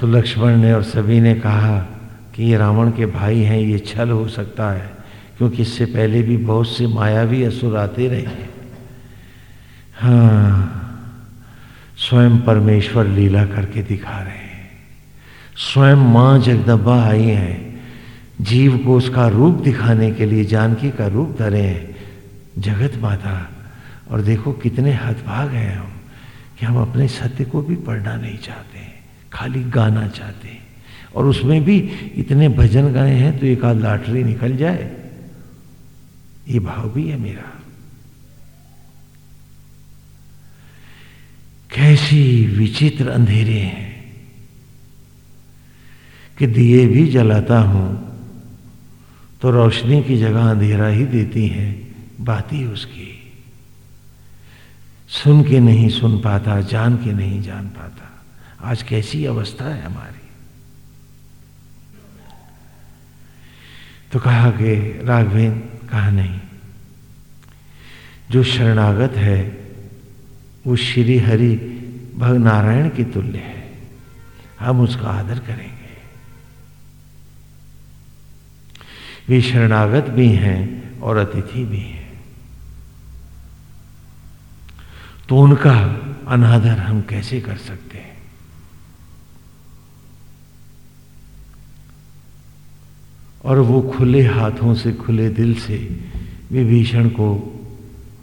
तो लक्ष्मण ने और सभी ने कहा कि ये रावण के भाई हैं, ये छल हो सकता है, क्योंकि इससे पहले भी बहुत से मायावी असुर आते रहे हैं। हाँ स्वयं परमेश्वर लीला करके दिखा रहे हैं। स्वयं माँ जगदम्बा आई हैं। जीव को उसका रूप दिखाने के लिए, जानकी का रूप धरे हैं। जगत माता, और देखो कितने हदभाग हैं हम, कि हम अपने सत्य को भी पढ़ना नहीं चाहते खाली गाना चाहते और उसमें भी इतने भजन गाए हैं तो एक आध लाटरी निकल जाए। ये भाव भी है मेरा। कैसी विचित्र अंधेरे हैं, कि दिए भी जलाता हूँ तो रोशनी की जगह अंधेरा ही देती है बात उसकी। सुन के नहीं सुन पाता, जान के नहीं जान पाता। आज कैसी अवस्था है हमारी। तो कहा कि, राघवेन, कहा नहीं। जो शरणागत है, वो श्री हरि भग नारायण की तुल्य है। हम उसका आदर करेंगे। वे शरणागत भी हैं और अतिथि भी हैं। तो उनका अनादर हम कैसे कर सकते हैं? और वो खुले हाथों से, खुले दिल से विभीषण को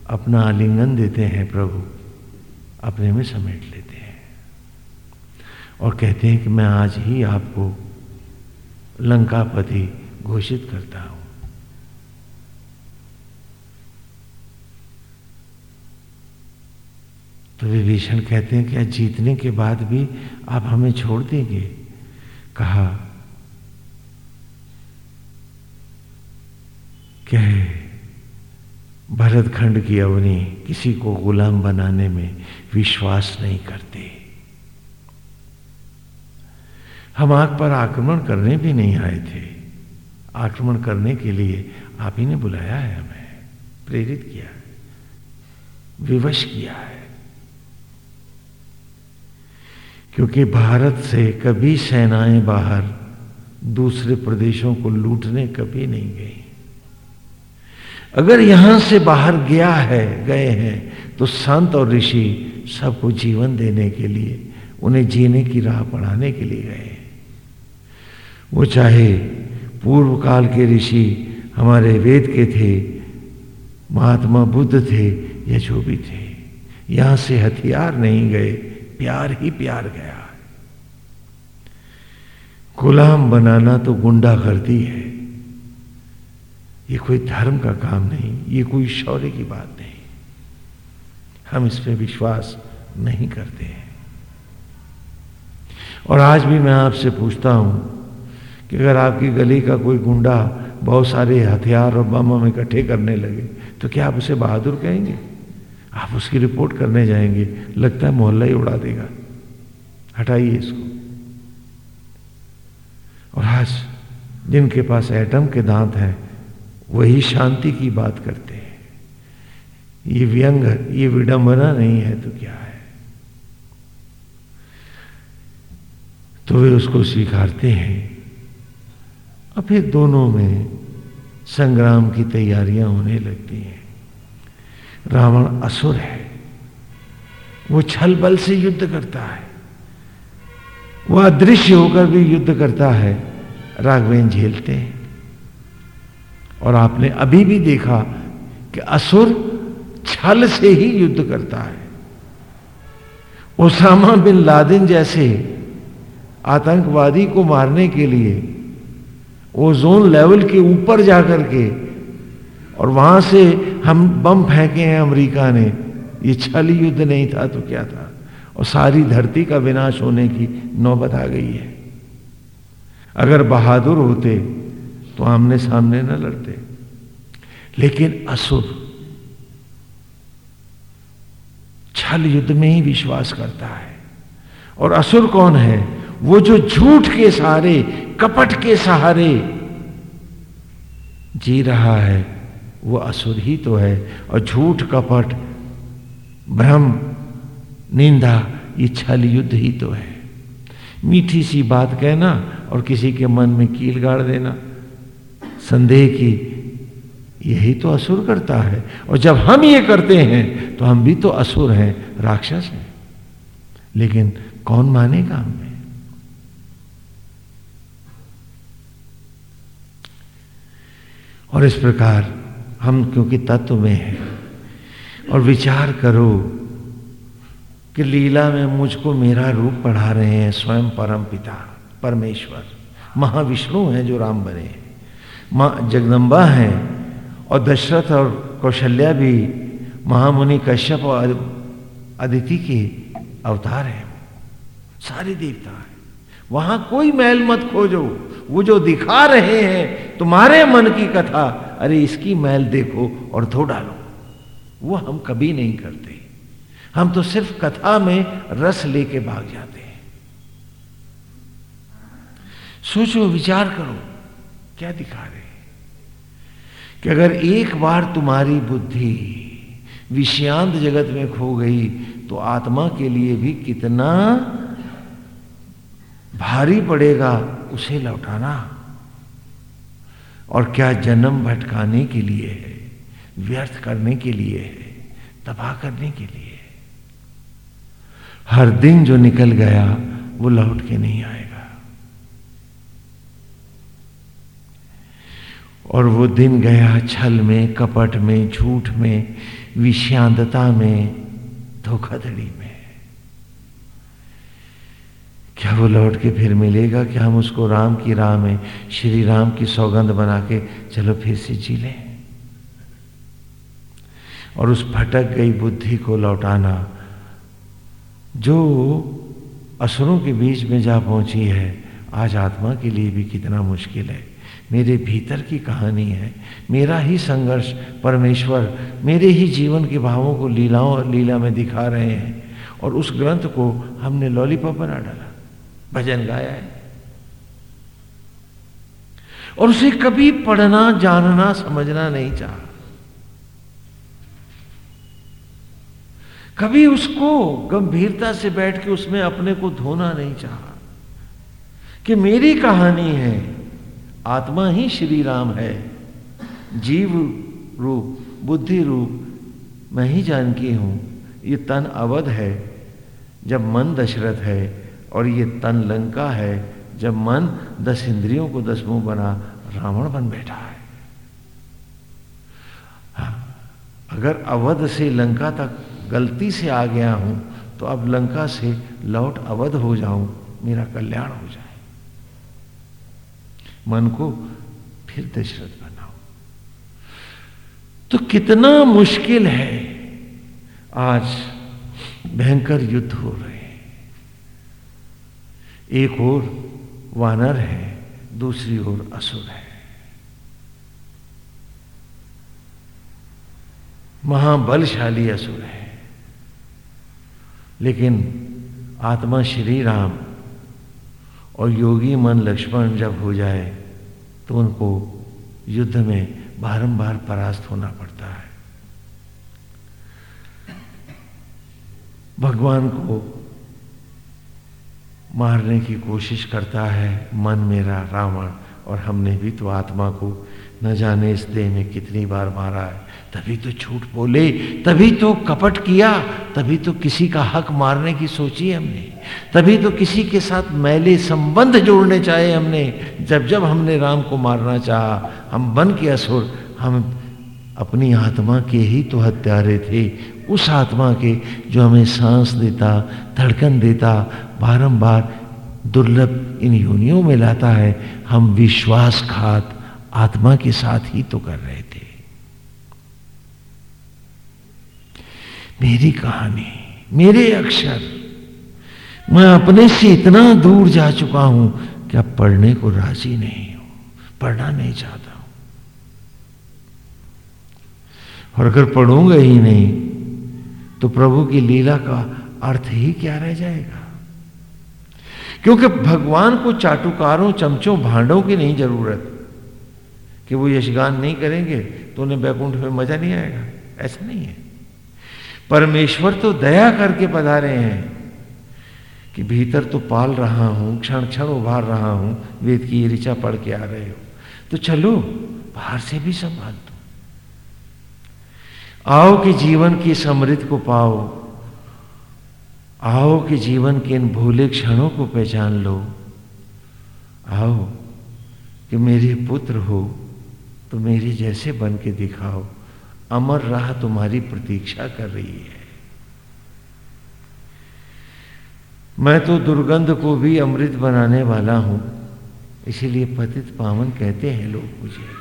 अपना आलिंगन देते हैं प्रभु, अपने में समेट लेते हैं। और कहते हैं कि मैं आज ही आपको लंकापति घोषित करता हूँ। तो विभीषण कहते हैं कि जीतने के बाद भी आप हमें छोड़ देंगे। कहा क्या भरत की अवनी किसी को गुलाम बनाने में विश्वास नहीं करते। हम आग पर आक्रमण करने भी नहीं आए थे। आक्रमण करने के लिए आप ही ने बुलाया है हमें, प्रेरित किया है, विवश किया है। क्योंकि भारत से कभी सेनाएँ बाहर दूसरे प्रदेशों को लूटने कभी नहीं गई। अगर यहाँ से बाहर गया है, गए हैं तो संत और ऋषि सबको जीवन देने के लिए, उन्हें जीने की राह पढ़ाने के लिए गए वो चाहे पूर्व काल के ऋषि हमारे वेद के थे, महात्मा बुद्ध थे या जो भी थे। यहाँ से हथियार नहीं गए, प्यार ही प्यार गया गुलाम बनाना तो गुंडा करती है। ये कोई धर्म का काम नहीं, ये कोई शौर्य की बात नहीं। हम इस पर विश्वास नहीं करते हैं। और आज भी मैं आपसे पूछता हूँ कि अगर आपकी गली का कोई गुंडा बहुत सारे हथियार और बम हम इकट्ठे करने लगे तो क्या आप उसे बहादुर कहेंगे? आप उसकी रिपोर्ट करने जाएँगे, लगता है मोहल्ला ही उड़ा देगा। हटाइए इसको। और आज जिनके पास एटम के दांत हैं, वही शांति की बात करते हैं। ये व्यंग, ये विडंबना नहीं है तो क्या है? तो वे उसको स्वीकारते हैं। और फिर दोनों में संग्राम की तैयारियाँ होने लगती हैं। रावण असुर है। वो छल बल से युद्ध करता है। वह अदृश्य होकर भी युद्ध करता है। राघवेन झेलते हैं। और आपने अभी भी देखा कि असुर छल से ही युद्ध करता है। ओसामा बिन लादेन जैसे आतंकवादी को मारने के लिए ओजोन लेवल के ऊपर जाकर के, और वहाँ से हम बम फेंके हैं अमेरिका ने। ये छल युद्ध नहीं था तो क्या था? और सारी धरती का विनाश होने की नौबत आ गई है। अगर बहादुर होते तो आमने सामने न लड़ते। लेकिन असुर, छल युद्ध में ही विश्वास करता है। और असुर कौन है? वो जो झूठ के सहारे, कपट के सहारे जी रहा है, वो असुर ही तो है। और झूठ, कपट, भ्रम, निंदा, ये छल युद्ध ही तो है। मीठी सी बात कहना और किसी के मन में कील गाड़ देना, संदेह की यही तो असुर करता है। और जब हम ये करते हैं तो हम भी तो असुर हैं, राक्षस हैं। लेकिन कौन मानेगा हमें? और इस प्रकार हम क्योंकि तत्व में हैं और विचार करो कि लीला में मुझको मेरा रूप पढ़ा रहे हैं स्वयं परम पिता, परमेश्वर। महाविष्णु हैं जो राम बने हैं। माँ जगदम्बा हैं और दशरथ और कौशल्या भी महामुनि कश्यप और अदिति के अवतार हैं। सारे देवता हैं। वहाँ कोई मैल मत खोजो। वो जो दिखा रहे हैं, तुम्हारे मन की कथा, अरे इसकी मैल देखो और धो डालो। वो हम कभी नहीं करते। हम तो सिर्फ़ कथा में रस लेके भाग जाते हैं। सोचो, विचार करो, क्या दिखा रहे कि अगर एक बार तुम्हारी बुद्धि विषयांत जगत में खो गई तो आत्मा के लिए भी कितना भारी पड़ेगा उसे लौटाना। और क्या जन्म भटकाने के लिए है व्यर्थ करने के लिए है तबाह करने के लिए? है हर दिन जो निकल गया, वो लौट के नहीं आएगा। और वो दिन गया छल में, कपट में, झूठ में, विषांतता में, धोखाधड़ी में। क्या वो लौट के फिर मिलेगा? कि हम उसको राम की राह में, श्री राम की सौगंध बना के चलो फिर से जी लें? और उस भटक गई बुद्धि को लौटाना, जो असुरों के बीच में जा पहुँची है, आज आत्मा के लिए भी कितना मुश्किल है। मेरे भीतर की कहानी है, मेरा ही संघर्ष परमेश्वर, मेरे ही जीवन के भावों को लीलाओं और लीला में दिखा रहे हैं, और उस ग्रंथ को हमने लॉलीपॉप बना डाला। भजन गाया है। और उसे कभी पढ़ना, जानना, समझना नहीं चाहा। कभी उसको गंभीरता से बैठ के उसमें अपने को धोना नहीं चाहा कि मेरी कहानी है, आत्मा ही श्री राम है। जीव रूप, बुद्धि रूप, मैं ही जानकी हूँ। ये तन अवध है, जब मन दशरथ है और ये तन लंका है जब मन दस इंद्रियों को दस मुँह बना रावण बन बैठा है। हाँ, अगर अवध से लंका तक गलती से आ गया हूँ तो अब लंका से लौट अवध हो जाऊँ मेरा कल्याण हो जाए। मन को फिर दशरथ बनाओ। तो कितना मुश्किल है। आज भयंकर युद्ध हो रहे एक ओर वानर है, दूसरी ओर असुर है। महाबलशाली असुर है। लेकिन आत्मा श्री राम और योगी मन लक्ष्मण जब हो जाए तो उनको युद्ध में बारंबार परास्त होना पड़ता है। भगवान को मारने की कोशिश करता है मन मेरा रावण, और हमने भी तो आत्मा को न जाने इस देह में कितनी बार मारा है। तभी तो झूठ बोले, तभी तो कपट किया, तभी तो किसी का हक मारने की सोची हमने, तभी तो किसी के साथ मैले संबंध जोड़ने चाहे हमने। जब जब हमने राम को मारना चाहा, हम बन के असुर, हम अपनी आत्मा के ही तो हत्यारे थे उस आत्मा के जो हमें सांस देता, धड़कन देता, बारंबार दुर्लभ इन योनियों में लाता है, हम विश्वासघात आत्मा के साथ ही तो कर रहे थे। मेरी कहानी, मेरे अक्षर, मैं अपने से इतना दूर जा चुका हूँ कि अब पढ़ने को राज़ी नहीं हूँ, पढ़ना नहीं चाहता हूँ। और अगर पढ़ूँगा ही नहीं तो प्रभु की लीला का अर्थ ही क्या रह जाएगा? क्योंकि भगवान को चाटुकारों, चमचों, भांडों की नहीं ज़रूरत। कि वो यशगान नहीं करेंगे तो उन्हें बैकुंठ में मज़ा नहीं आएगा। ऐसा नहीं है। परमेश्वर तो दया करके पधारे हैं कि भीतर तो पाल रहा हूँ, क्षण क्षण उभार रहा हूँ, वेद की ये ऋचा पढ़ के आ रहे हो। तो चलो, बाहर से भी संभाल। आओ कि जीवन की समृद्ध को पाओ। आओ कि जीवन के इन भूले क्षणों को पहचान लो। आओ कि मेरे पुत्र हो तो मेरी जैसे बन के दिखाओ। अमर राह तुम्हारी प्रतीक्षा कर रही है। मैं तो दुर्गंध को भी अमृत बनाने वाला हूँ, इसीलिए पतित पावन कहते हैं लोग मुझे।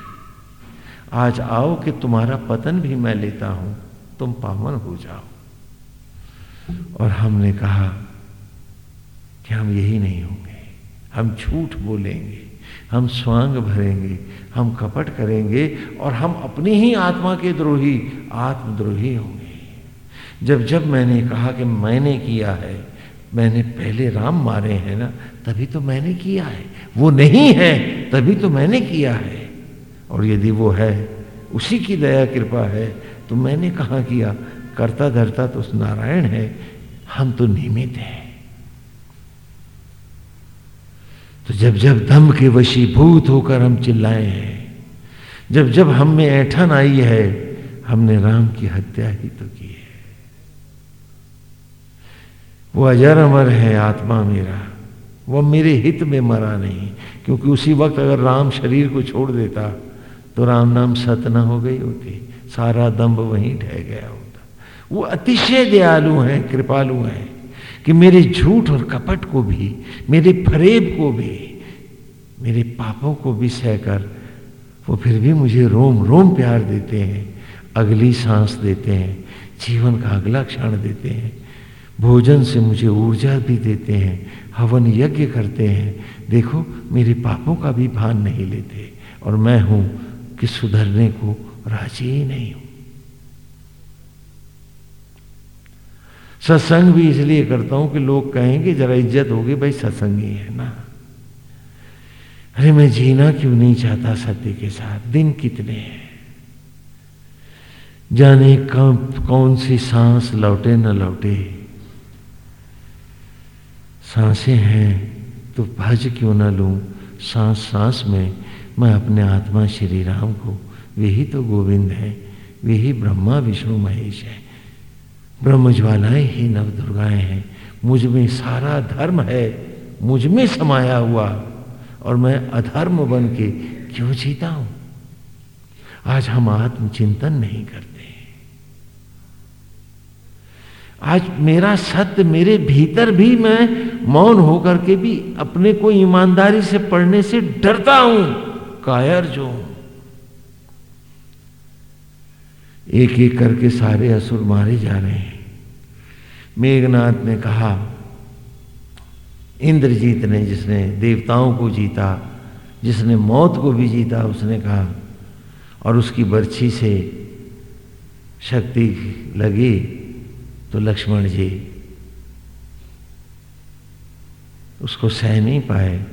आज आओ कि तुम्हारा पतन भी मैं लेता हूँ, तुम पावन हो जाओ। और हमने कहा कि हम यही नहीं होंगे, हम झूठ बोलेंगे, हम स्वांग भरेंगे, हम कपट करेंगे और हम अपनी ही आत्मा के द्रोही, आत्मद्रोही होंगे। जब जब मैंने कहा कि मैंने किया है, मैंने पहले राम मारे हैं ना, तभी तो मैंने किया है। वो नहीं है, तभी तो मैंने किया है। और यदि वो है, उसी की दया कृपा है तो मैंने कहा किया, करता धरता तो उस नारायण है, हम तो नियमित हैं। तो जब जब दम के वशीभूत होकर हम चिल्लाए हैं, जब जब हम में ऐठन आई है, हमने राम की हत्या ही तो की है। वो अजर अमर है आत्मा मेरा, वो मेरे हित में मरा नहीं, क्योंकि उसी वक्त अगर राम शरीर को छोड़ देता तो राम नाम सत न हो गई होती। सारा दम्भ वहीं ढह गया होता। वो अतिशय दयालु हैं, कृपालु हैं कि मेरे झूठ और कपट को भी, मेरे फरेब को भी, मेरे पापों को भी सहकर वो फिर भी मुझे रोम रोम प्यार देते हैं, अगली सांस देते हैं, जीवन का अगला क्षण देते हैं, भोजन से मुझे ऊर्जा भी देते हैं, हवन यज्ञ करते हैं। देखो, मेरे पापों का भी भान नहीं लेते और मैं हूँ कि सुधरने को राज़ी ही नहीं हूँ। सत्संग भी इसलिए करता हूँ कि लोग कहेंगे, जरा इज़्ज़त होगी, भाई सत्संगी है ना? अरे, मैं जीना क्यों नहीं चाहता सत्य के साथ? दिन कितने हैं? जाने कब, कौन सी सांस लौटे, न लौटे। साँसें हैं तो भज क्यों ना लूँ? सांस सांस में मैं अपने आत्मा श्री राम को वे ही तो गोविंद है वे ही ब्रह्मा, विष्णु, महेश है। ब्रह्म ज्वालाएँ ही नव दुर्गाएँ हैं। मुझमें सारा धर्म है, मुझमें समाया हुआ, और मैं अधर्म बन के क्यों जीता हूँ? आज हम आत्मचिंतन नहीं करते आज मेरा सत्य, मेरे भीतर भी मैं मौन होकर के भी अपने को ईमानदारी से पढ़ने से डरता हूँ। कायर जो एक एक करके सारे असुर मारे जा रहे हैं। मेघनाथ ने कहा, इंद्रजीत ने जिसने देवताओं को जीता, जिसने मौत को भी जीता, उसने कहा, और उसकी बर्छी से शक्ति लगी तो लक्ष्मण जी उसको सह नहीं पाए,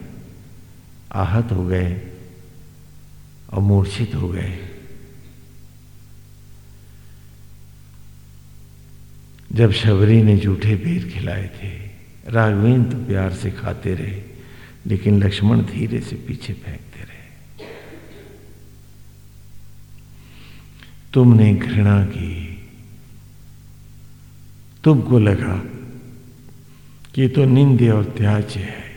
आहत हो गए। और मूर्छित हो गए। जब शबरी ने जूठे पेर खिलाए थे, राघवेंद्र तो प्यार से खाते रहे, लेकिन लक्ष्मण धीरे से पीछे फेंकते रहे। तुमने घृणा की, तुमको लगा कि तो निंदे और त्याज्य है।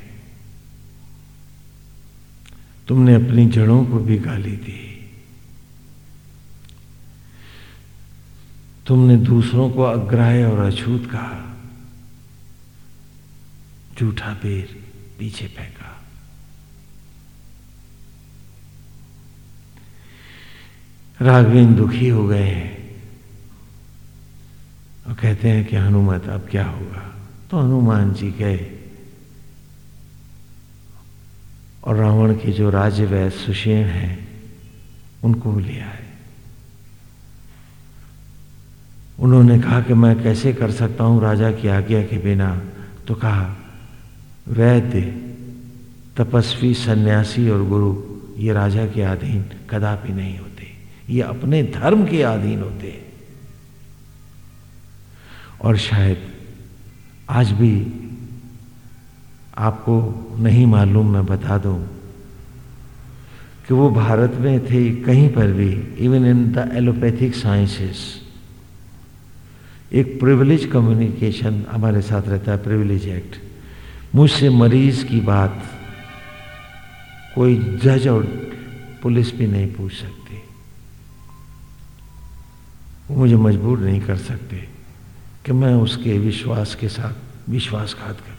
तुमने अपनी जड़ों को भी गाली दी। तुमने दूसरों को अग्राह्य और अछूत कहा। झूठा बेर पीछे फेंका। राघवेन दुखी हो गए हैं और कहते हैं कि हनुमत, अब क्या होगा? तो हनुमान जी गए और रावण के जो राज्य वैद सुषेण हैं, उनको ले आए उन्होंने कहा कि मैं कैसे कर सकता हूँ राजा की आज्ञा के बिना? तो कहा, वैद्य, तपस्वी सन्यासी और गुरु, ये राजा के अधीन कदापि नहीं होते। ये अपने धर्म के अधीन होते। और शायद आज भी आपको नहीं मालूम, मैं बता दूँ कि वो भारत में थे, कहीं पर भी even in the allopathic sciences एक प्रिविलेज कम्युनिकेशन हमारे साथ रहता है प्रिविलेज एक्ट मुझसे मरीज़ की बात कोई जज और पुलिस भी नहीं पूछ सकती। वो मुझे मजबूर नहीं कर सकते कि मैं उसके विश्वास के साथ विश्वासघात करूँ।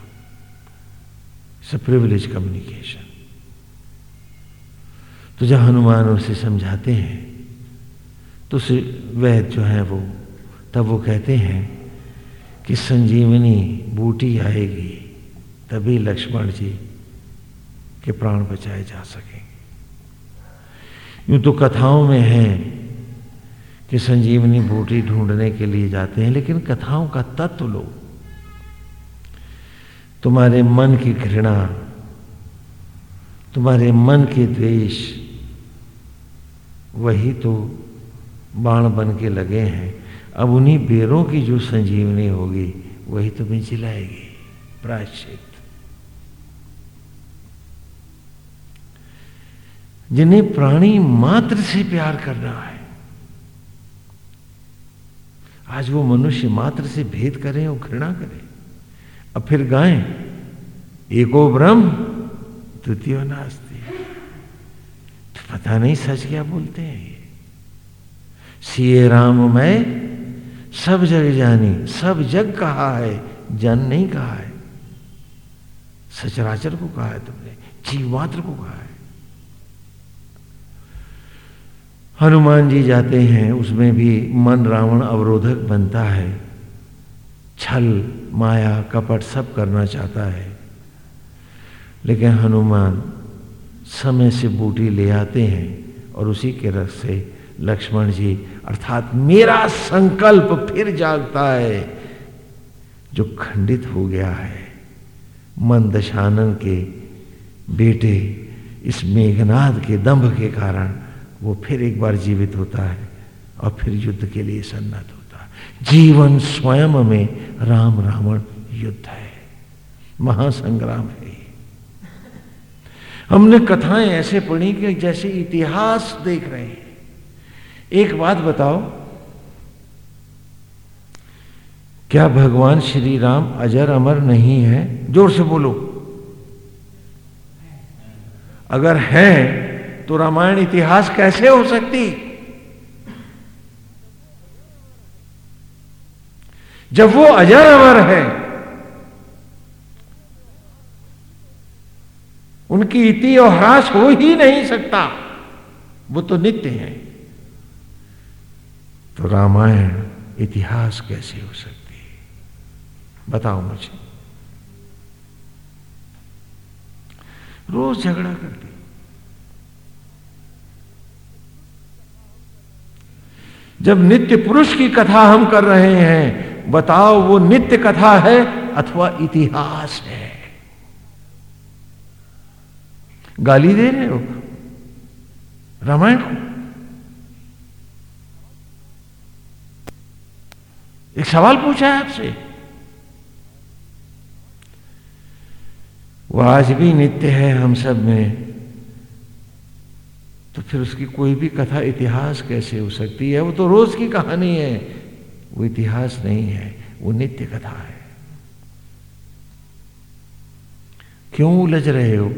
इट्स अ प्रिविलेज कम्युनिकेशन तो जब हनुमान उसे समझाते हैं तो वैद जो है वो, तब वो कहते हैं कि संजीवनी बूटी आएगी, तभी लक्ष्मण जी के प्राण बचाए जा सकेंगे। यूँ तो कथाओं में है कि संजीवनी बूटी ढूँढने के लिए जाते हैं, लेकिन कथाओं का तत्व लो तुम्हारे मन की घृणा, तुम्हारे मन के द्वेष, वही तो बाण बन के लगे हैं। अब उन्हीं बेरों की जो संजीवनी होगी, वही तुम्हें जिलाएगी प्रायश्चित। जिन्हें प्राणी मात्र से प्यार करना है, आज वो मनुष्य मात्र से भेद करें और घृणा करें। अब फिर गाएँ। एको ब्रह्म, द्वितीय नास्ती। तो पता नहीं सच क्या बोलते हैं ये। सीए राम मैं, सब जग जानी, सब जग कहा है, जन नहीं कहा है। सचराचर को कहा है तुमने जीव मात्र को कहा है। हनुमान जी जाते हैं, उसमें भी मन रावण अवरोधक बनता है। छल माया कपट सब करना चाहता है। लेकिन हनुमान समय से बूटी ले आते हैं और उसी के रस से लक्ष्मण जी अर्थात मेरा संकल्प फिर जागता है, जो खंडित हो गया है। मन दशानन के बेटे इस मेघनाद के दंभ के कारण वो फिर एक बार जीवित होता है और फिर युद्ध के लिए सन्नत जीवन स्वयं में राम रावण युद्ध है। महासंग्राम है। हमने कथाएँ ऐसे पढ़ी कि जैसे इतिहास देख रहे हैं। एक बात बताओ, क्या भगवान श्री राम अजर अमर नहीं है? ज़ोर से बोलो। अगर है तो रामायण इतिहास कैसे हो सकती? जब वो अजर अमर है, उनकी इति और ह्रास हो ही नहीं सकता। वो तो नित्य है। तो रामायण इतिहास कैसे हो सकती है? बताओ मुझे। रोज झगड़ा करती जब नित्य पुरुष की कथा हम कर रहे हैं बताओ वो नित्य कथा है अथवा इतिहास है? गाली दे रहे हो? रामायण को? एक सवाल पूछा है आपसे। वो आज भी नित्य है हम सब में। तो फिर उसकी कोई भी कथा इतिहास कैसे हो सकती है? वो तो रोज की कहानी है। वो इतिहास नहीं है, वो नित्य कथा है। क्यों उलझ रहे हो?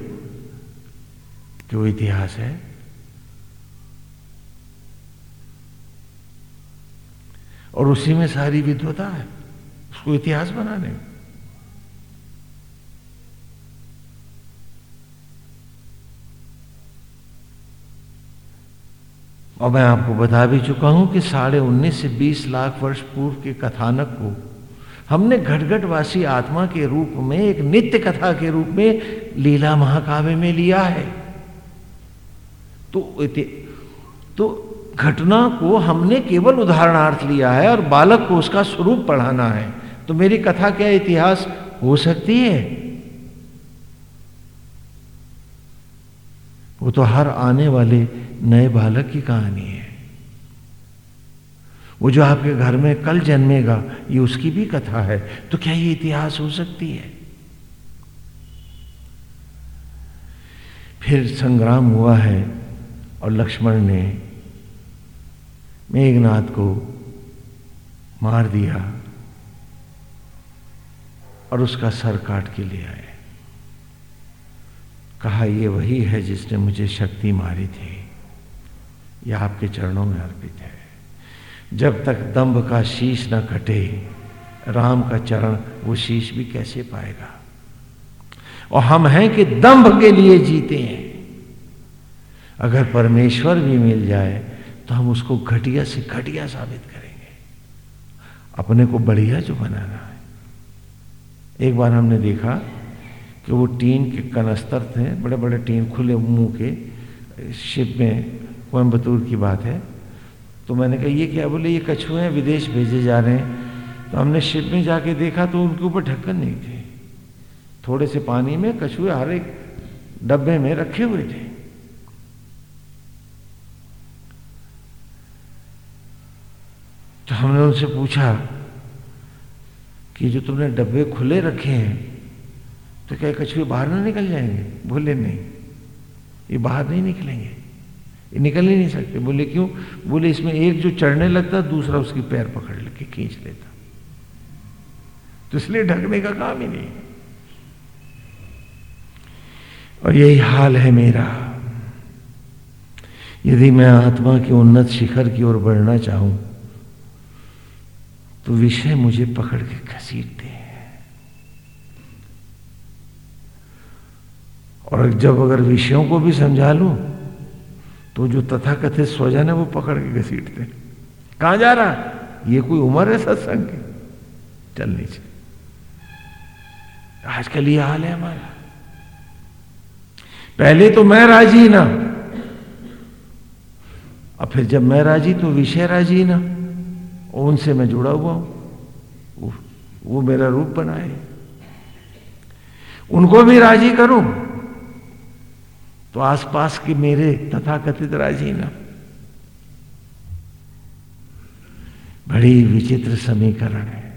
कि वो इतिहास है। और उसी में सारी विद्वता है, उसको इतिहास बनाने में। और मैं आपको बता भी चुका हूँ कि साढ़े उन्नीस से बीस लाख वर्ष पूर्व के कथानक को हमने घटघटवासी आत्मा के रूप में, एक नित्य कथा के रूप में लीला महाकाव्य में लिया है। तो तो घटना को हमने केवल उदाहरणार्थ लिया है और बालक को उसका स्वरूप पढ़ाना है। तो मेरी कथा क्या इतिहास हो सकती है? वो तो हर आने वाले नए बालक की कहानी है। वो जो आपके घर में कल जन्मेगा, ये उसकी भी कथा है। तो क्या ये इतिहास हो सकती है? फिर संग्राम हुआ है और लक्ष्मण ने मेघनाथ को मार दिया और उसका सर काट के ले आए। कहा, ये वही है जिसने मुझे शक्ति मारी थी। यह आपके चरणों में अर्पित है। जब तक दंभ का शीश न कटे, राम का चरण वो शीश भी कैसे पाएगा? और हम हैं कि दंभ के लिए जीते हैं। अगर परमेश्वर भी मिल जाए तो हम उसको घटिया से घटिया साबित करेंगे। अपने को बढ़िया जो बनाना है। एक बार हमने देखा कि वो टीन के कनस्तर थे बड़े बड़े टीन खुले मुँह के, शिप में कोयम्बतूर की बात है। तो मैंने कहा, ये क्या बोले? ये कछुए हैं, विदेश भेजे जा रहे हैं। तो हमने शिप में जाके देखा तो उनके ऊपर ढक्कन नहीं थे। थोड़े से पानी में कछुए हर एक डब्बे में रखे हुए थे। तो हमने उनसे पूछा कि जो तुमने डब्बे खुले रखे हैं तो क्या कछुए बाहर ना निकल जाएँगे? बोले नहीं। ये बाहर नहीं निकलेंगे। ये निकल ही नहीं सकते। बोले क्यों? बोले इसमें एक जो चढ़ने लगता, दूसरा उसकी पैर पकड़ लेके खींच लेता। तो इसलिए ढकने का काम ही नहीं और यही हाल है मेरा। यदि मैं आत्मा के उन्नत शिखर की ओर बढ़ना चाहूँ तो विषय मुझे पकड़ के घसीटते हैं। और जब अगर विषयों को भी समझा लूँ तो जो तथाकथित स्वजन है वो पकड़ के घसीटते कहाँ जा रहा? ये कोई उम्र है सत्संग की? चल नीचे। आजकल ये हाल है हमारा। पहले तो मैं राज़ी ना। और फिर जब मैं राज़ी तो विषय राज़ी ना। उनसे मैं जुड़ा हुआ हूँ। वो मेरा रूप बनाए। उनको भी राज़ी करूँ। तो आसपास के मेरे तथाकथित राज़ी ना बड़ी विचित्र समीकरण है।